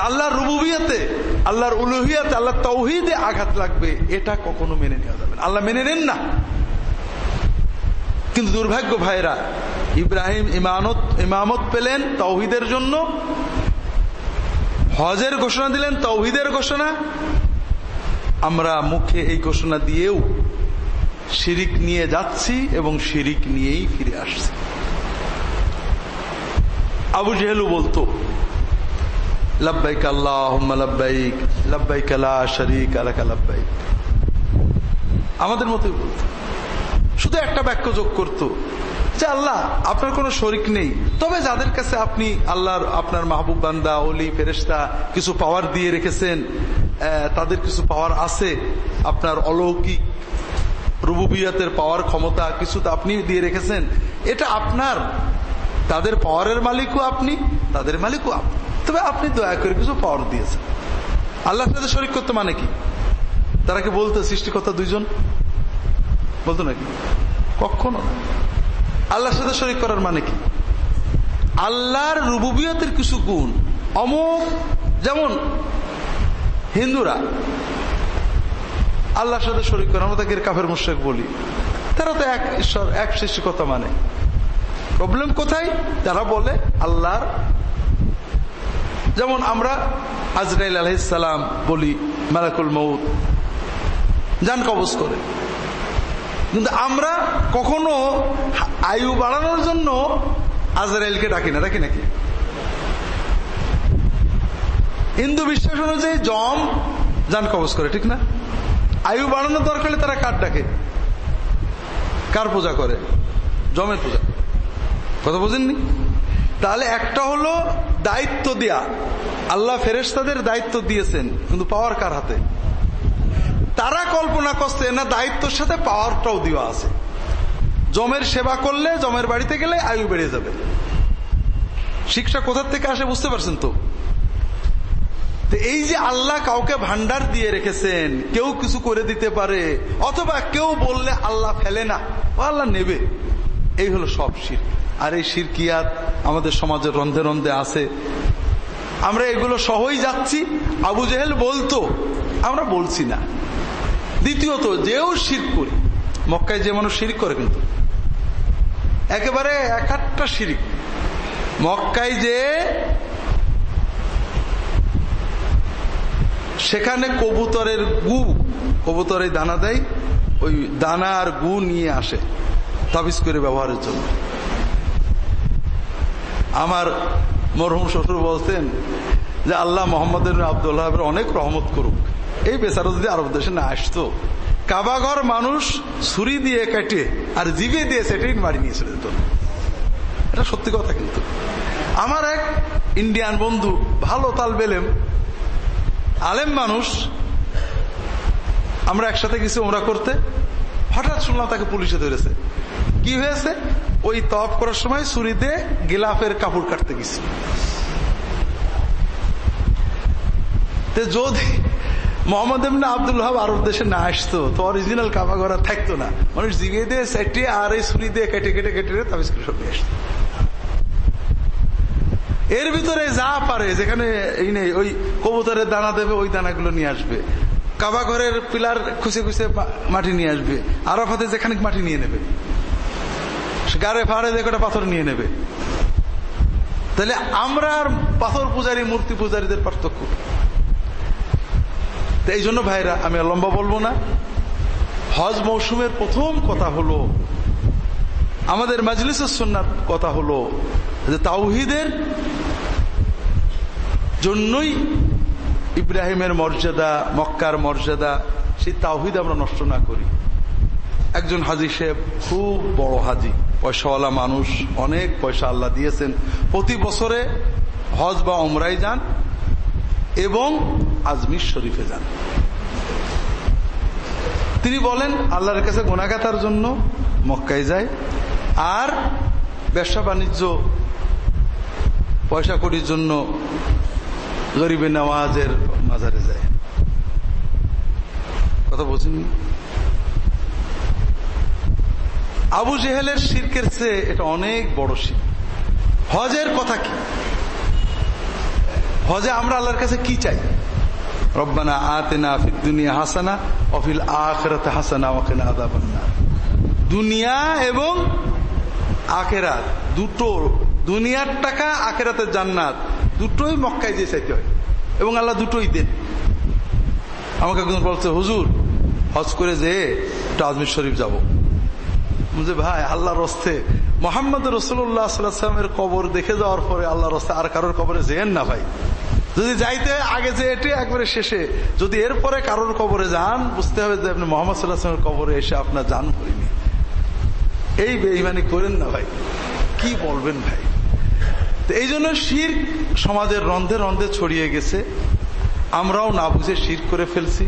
আল্লাহর রুবুবিয়াতে, আল্লাহর উলুহিয়াতে আল্লাহ তৌহিদে আঘাত লাগবে, এটা কখনো মেনে নেওয়া যাবে আল্লাহ মেনে নেন না। কিন্তু দুর্ভাগ্য ভাইরা ইব্রাহিম ইমানত, ইমামত পেলেন তৌহিদের জন্য, হজের ঘোষণা দিলেন তৌহিদের ঘোষণা আমরা মুখে এই ঘোষণা দিয়েও শিরিক নিয়ে যাচ্ছি এবং শিরিক নিয়েই ফিরে আসছি। আবু জেহেলু বলতো, লব্বাইক আল্লাহ লব্বাইক আল্লাহ শরিক আলাকা আমাদের মতোই বলতো। শুধু একটা বাক্য যোগ করত, যে আল্লাহ, আপনার কোনো শরিক নেই, তবে যাদের কাছে আপনি আল্লাহর, আপনার মাহবুব বান্দা অলি ফেরেস্তা কিছু পাওয়ার দিয়ে রেখেছেন তাদের কিছু পাওয়ার আছে, আপনার অলৌকিক রুবুবিয়াতের পাওয়ার ক্ষমতা কিছু তো আপনি দিয়ে রেখেছেন। এটা আপনার, তাদের পাওয়ারের মালিকও আপনি, তাদের মালিকও আপনি। তবে আপনি দয়া করে কিছু পাওয়ার দিয়েছেন। আল্লাহ সাথে শরিক করতে মানে কি? তারা কি বলতো, সৃষ্টিকর্তা দুইজন? বলতো নাকি? কখনো না। আল্লাহর সাথে শরিক করার মানে কি? আল্লাহর রুবুবিয়তের কিছু গুণ অমুক, যেমন হিন্দুরা, আল্লাহর সাথে শরিক করে, আমরা তাকে কাফের মুশেক বলি। তারা তো এক ঈশ্বর, এক সৃষ্টিকর্তা মানে। প্রবলেম কোথায়? তারা বলে, আল্লাহর, যেমন আমরা আজরাইল আলহিসাম বলি, মালাকুল মৌত যান কবজ করে। কিন্তু আমরা কখনো আয়ু বাড়ানোর জন্য আজরাইলকে ডাকি না, ডাকি নাকি? হিন্দু বিশ্বাস অনুযায়ী জম যান কবজ করে, ঠিক না? আয়ু বাড়ানোর দরকার তারা কার ডাকে? কার পূজা করে? জমের পূজা। কথা বুঝেননি? তাহলে একটা হলো দায়িত্ব দেয়া। আল্লাহ ফেরেস্তাদের দায়িত্ব দিয়েছেন, কিন্তু পাওয়ার কার হাতে? তারা কল্পনা করছে না দায়িত্বের সাথে পাওয়ারটাও দেওয়া আছে। জমের সেবা করলে, জমের বাড়িতে গেলে আয়ু বেড়ে যাবে। শিক্ষা কোথার থেকে আসে বুঝতে পারছেন তো? এই যে আল্লাহ কাউকে ভান্ডার দিয়ে রেখেছেন, কেউ কিছু করে দিতে পারে, অথবা কেউ বললে আল্লাহ ফেলে না আল্লাহ নেবে। এই হলো সব শির। আর এই শিরকিয়াত আমাদের সমাজের রন্ধে রন্ধে আছে? আমরা এগুলো সহই যাচ্ছি, আবু জেহেল বলতো, আমরা বলছি না। দ্বিতীয়ত, যেও শির করি, মক্কায় যে মানুষ শিরিক করে কিন্তু। একেবারে এক একটা শিরিক মক্কায় যে সেখানে কবুতরের গু, কবুতরে দানা দেয়, ওই দানা আর গু নিয়ে আসে, তাবিজ করে ব্যবহারের জন্য। আমার মরহুম শ্বশুর বলতেন যে, আল্লাহ মোহাম্মদ আবদুল্লাহ অনেক রহমত করুক। এই বেচারা যদি আরব দেশে না আসতো কাবাঘর মানুষ ছুরি দিয়ে কেটে আর জিভে দিয়ে সেটাই মারি নিয়ে চলে যেত। এটা সত্যি কথা কিন্তু। আমার এক ইন্ডিয়ান বন্ধু, ভালো তাল বেলেম আলেম মানুষ, আমরা একসাথে গেছি ওমরা করতে, হঠাৎ শুনলাম তাকে পুলিশে ধরেছে। কি হয়েছে? ওই তপ করার সময় ছুরিতে গিলাফের কাপড় কাটতে গেছি। যদি মোহাম্মদ এমনি আব্দুল হাব আরব দেশে না আসতো, তো অরিজিনাল কাবা ঘরা থাকতো না। মানুষ জিগে দিয়ে সেটি আর এই সুরি দিয়ে কেটে কেটে কেটে তাবিজ করে সব আসতো। এর ভিতরে যা পারে, যেখানে এই নেই, ওই কবুতরের দানা দেবে, ওই দানাগুলো নিয়ে আসবে। কাবা ঘরের পিলার খুশে খুশে মাটি নিয়ে আসবে। আরাফাতে যেখানে মাটি নিয়ে নেবে। গাড়ে ফাড়ে যে কটা পাথর নিয়ে নেবে। তাহলে আমরা আর পাথর পূজারী, মূর্তি পূজারীদের পার্থক্য এই জন্য ভাইরা, আমি লম্বা বলব না। হজ মৌসুমের প্রথম কথা হলো, আমাদের মাজলিসের সন্ন্যার কথা হলো যে তাওহিদের জন্যই ইব্রাহিমের মর্যাদা, মক্কার মর্যাদা, সেই তাওহিদ আমরা নষ্ট না করি। একজন হাজি সাহেব খুব বড় হাজি, পয়সাওয়ালা মানুষ, অনেক পয়সা আল্লাহ দিয়েছেন। প্রতি বছরে হজ বা ওমরাই যান এবং আজমির শরীফে যান। তিনি বলেন, আল্লাহর কাছে গোনাগাতার জন্য মক্কায় যায়। আর ব্যবসা বাণিজ্য পয়সা করির জন্য গরিবে নওয়াজের মাজারে যায়। কথা বলছেন? আবু জেহেলের শির্কের চেয়ে এটা অনেক বড় শির। হজের কথা কি? হজে আমরা আল্লাহর কাছে কি চাই? রব্বানা আতেনা ফিদ দুনিয়া হাসানা অফিল আখেরাতে হাসানা ওখানে আদা বান্না দুনিয়া এবং আখেরাত দুটো দুনিয়ার টাকা, আখেরাতের জান্নাত। দুটোই মক্কায় দিয়ে চাইতে হয়। এবং আল্লাহ দুটোই দেন। আমাকে একজন বলছে, হুজুর, হজ করে যে একটু আজমির শরীফ যাব। বুঝে ভাই, আল্লাহর রস্তে, মোহাম্মদ রসুল্লাহ সাল্লামের কবর দেখে যাওয়ার পরে আল্লাহর রস্তে আর কারোর কবরে যেন না, ভাই। যদি যাইতে, আগে যে এটি, একবারে শেষে। যদি এরপরে কারোর কবরে যান, বুঝতে হবে যে আপনি মোহাম্মদ সাল্লাহামের কবরে এসে আপনার যান করিনি এই বেইমানি করেন না, ভাই। কি বলবেন, ভাই? তো এই জন্য শির সমাজের রন্ধে রন্ধে ছড়িয়ে গেছে। আমরাও না বুঝে শির করে ফেলছি।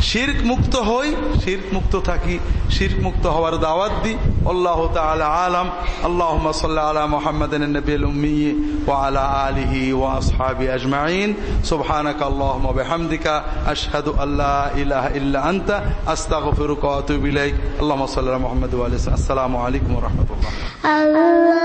শির্ক মুক্ত হই শির্ক মুক্ত থাকি শির্ক মুক্ত হওয়ার দাওয়াত দি আল্লাহ তালা আলম আল্লাহ সাল্লাহ মোহাম্মদ নবীল উম্মি ওয়ালা আলহি ওয়াসহাবি আজমাইন সুবহানাক اللهم وبحمدك أشهد أن لا إله إلا أنت أستغفرك وأتوب إليك اللهم صل على محمد وعلى السلام عليكم ورحمة الله الله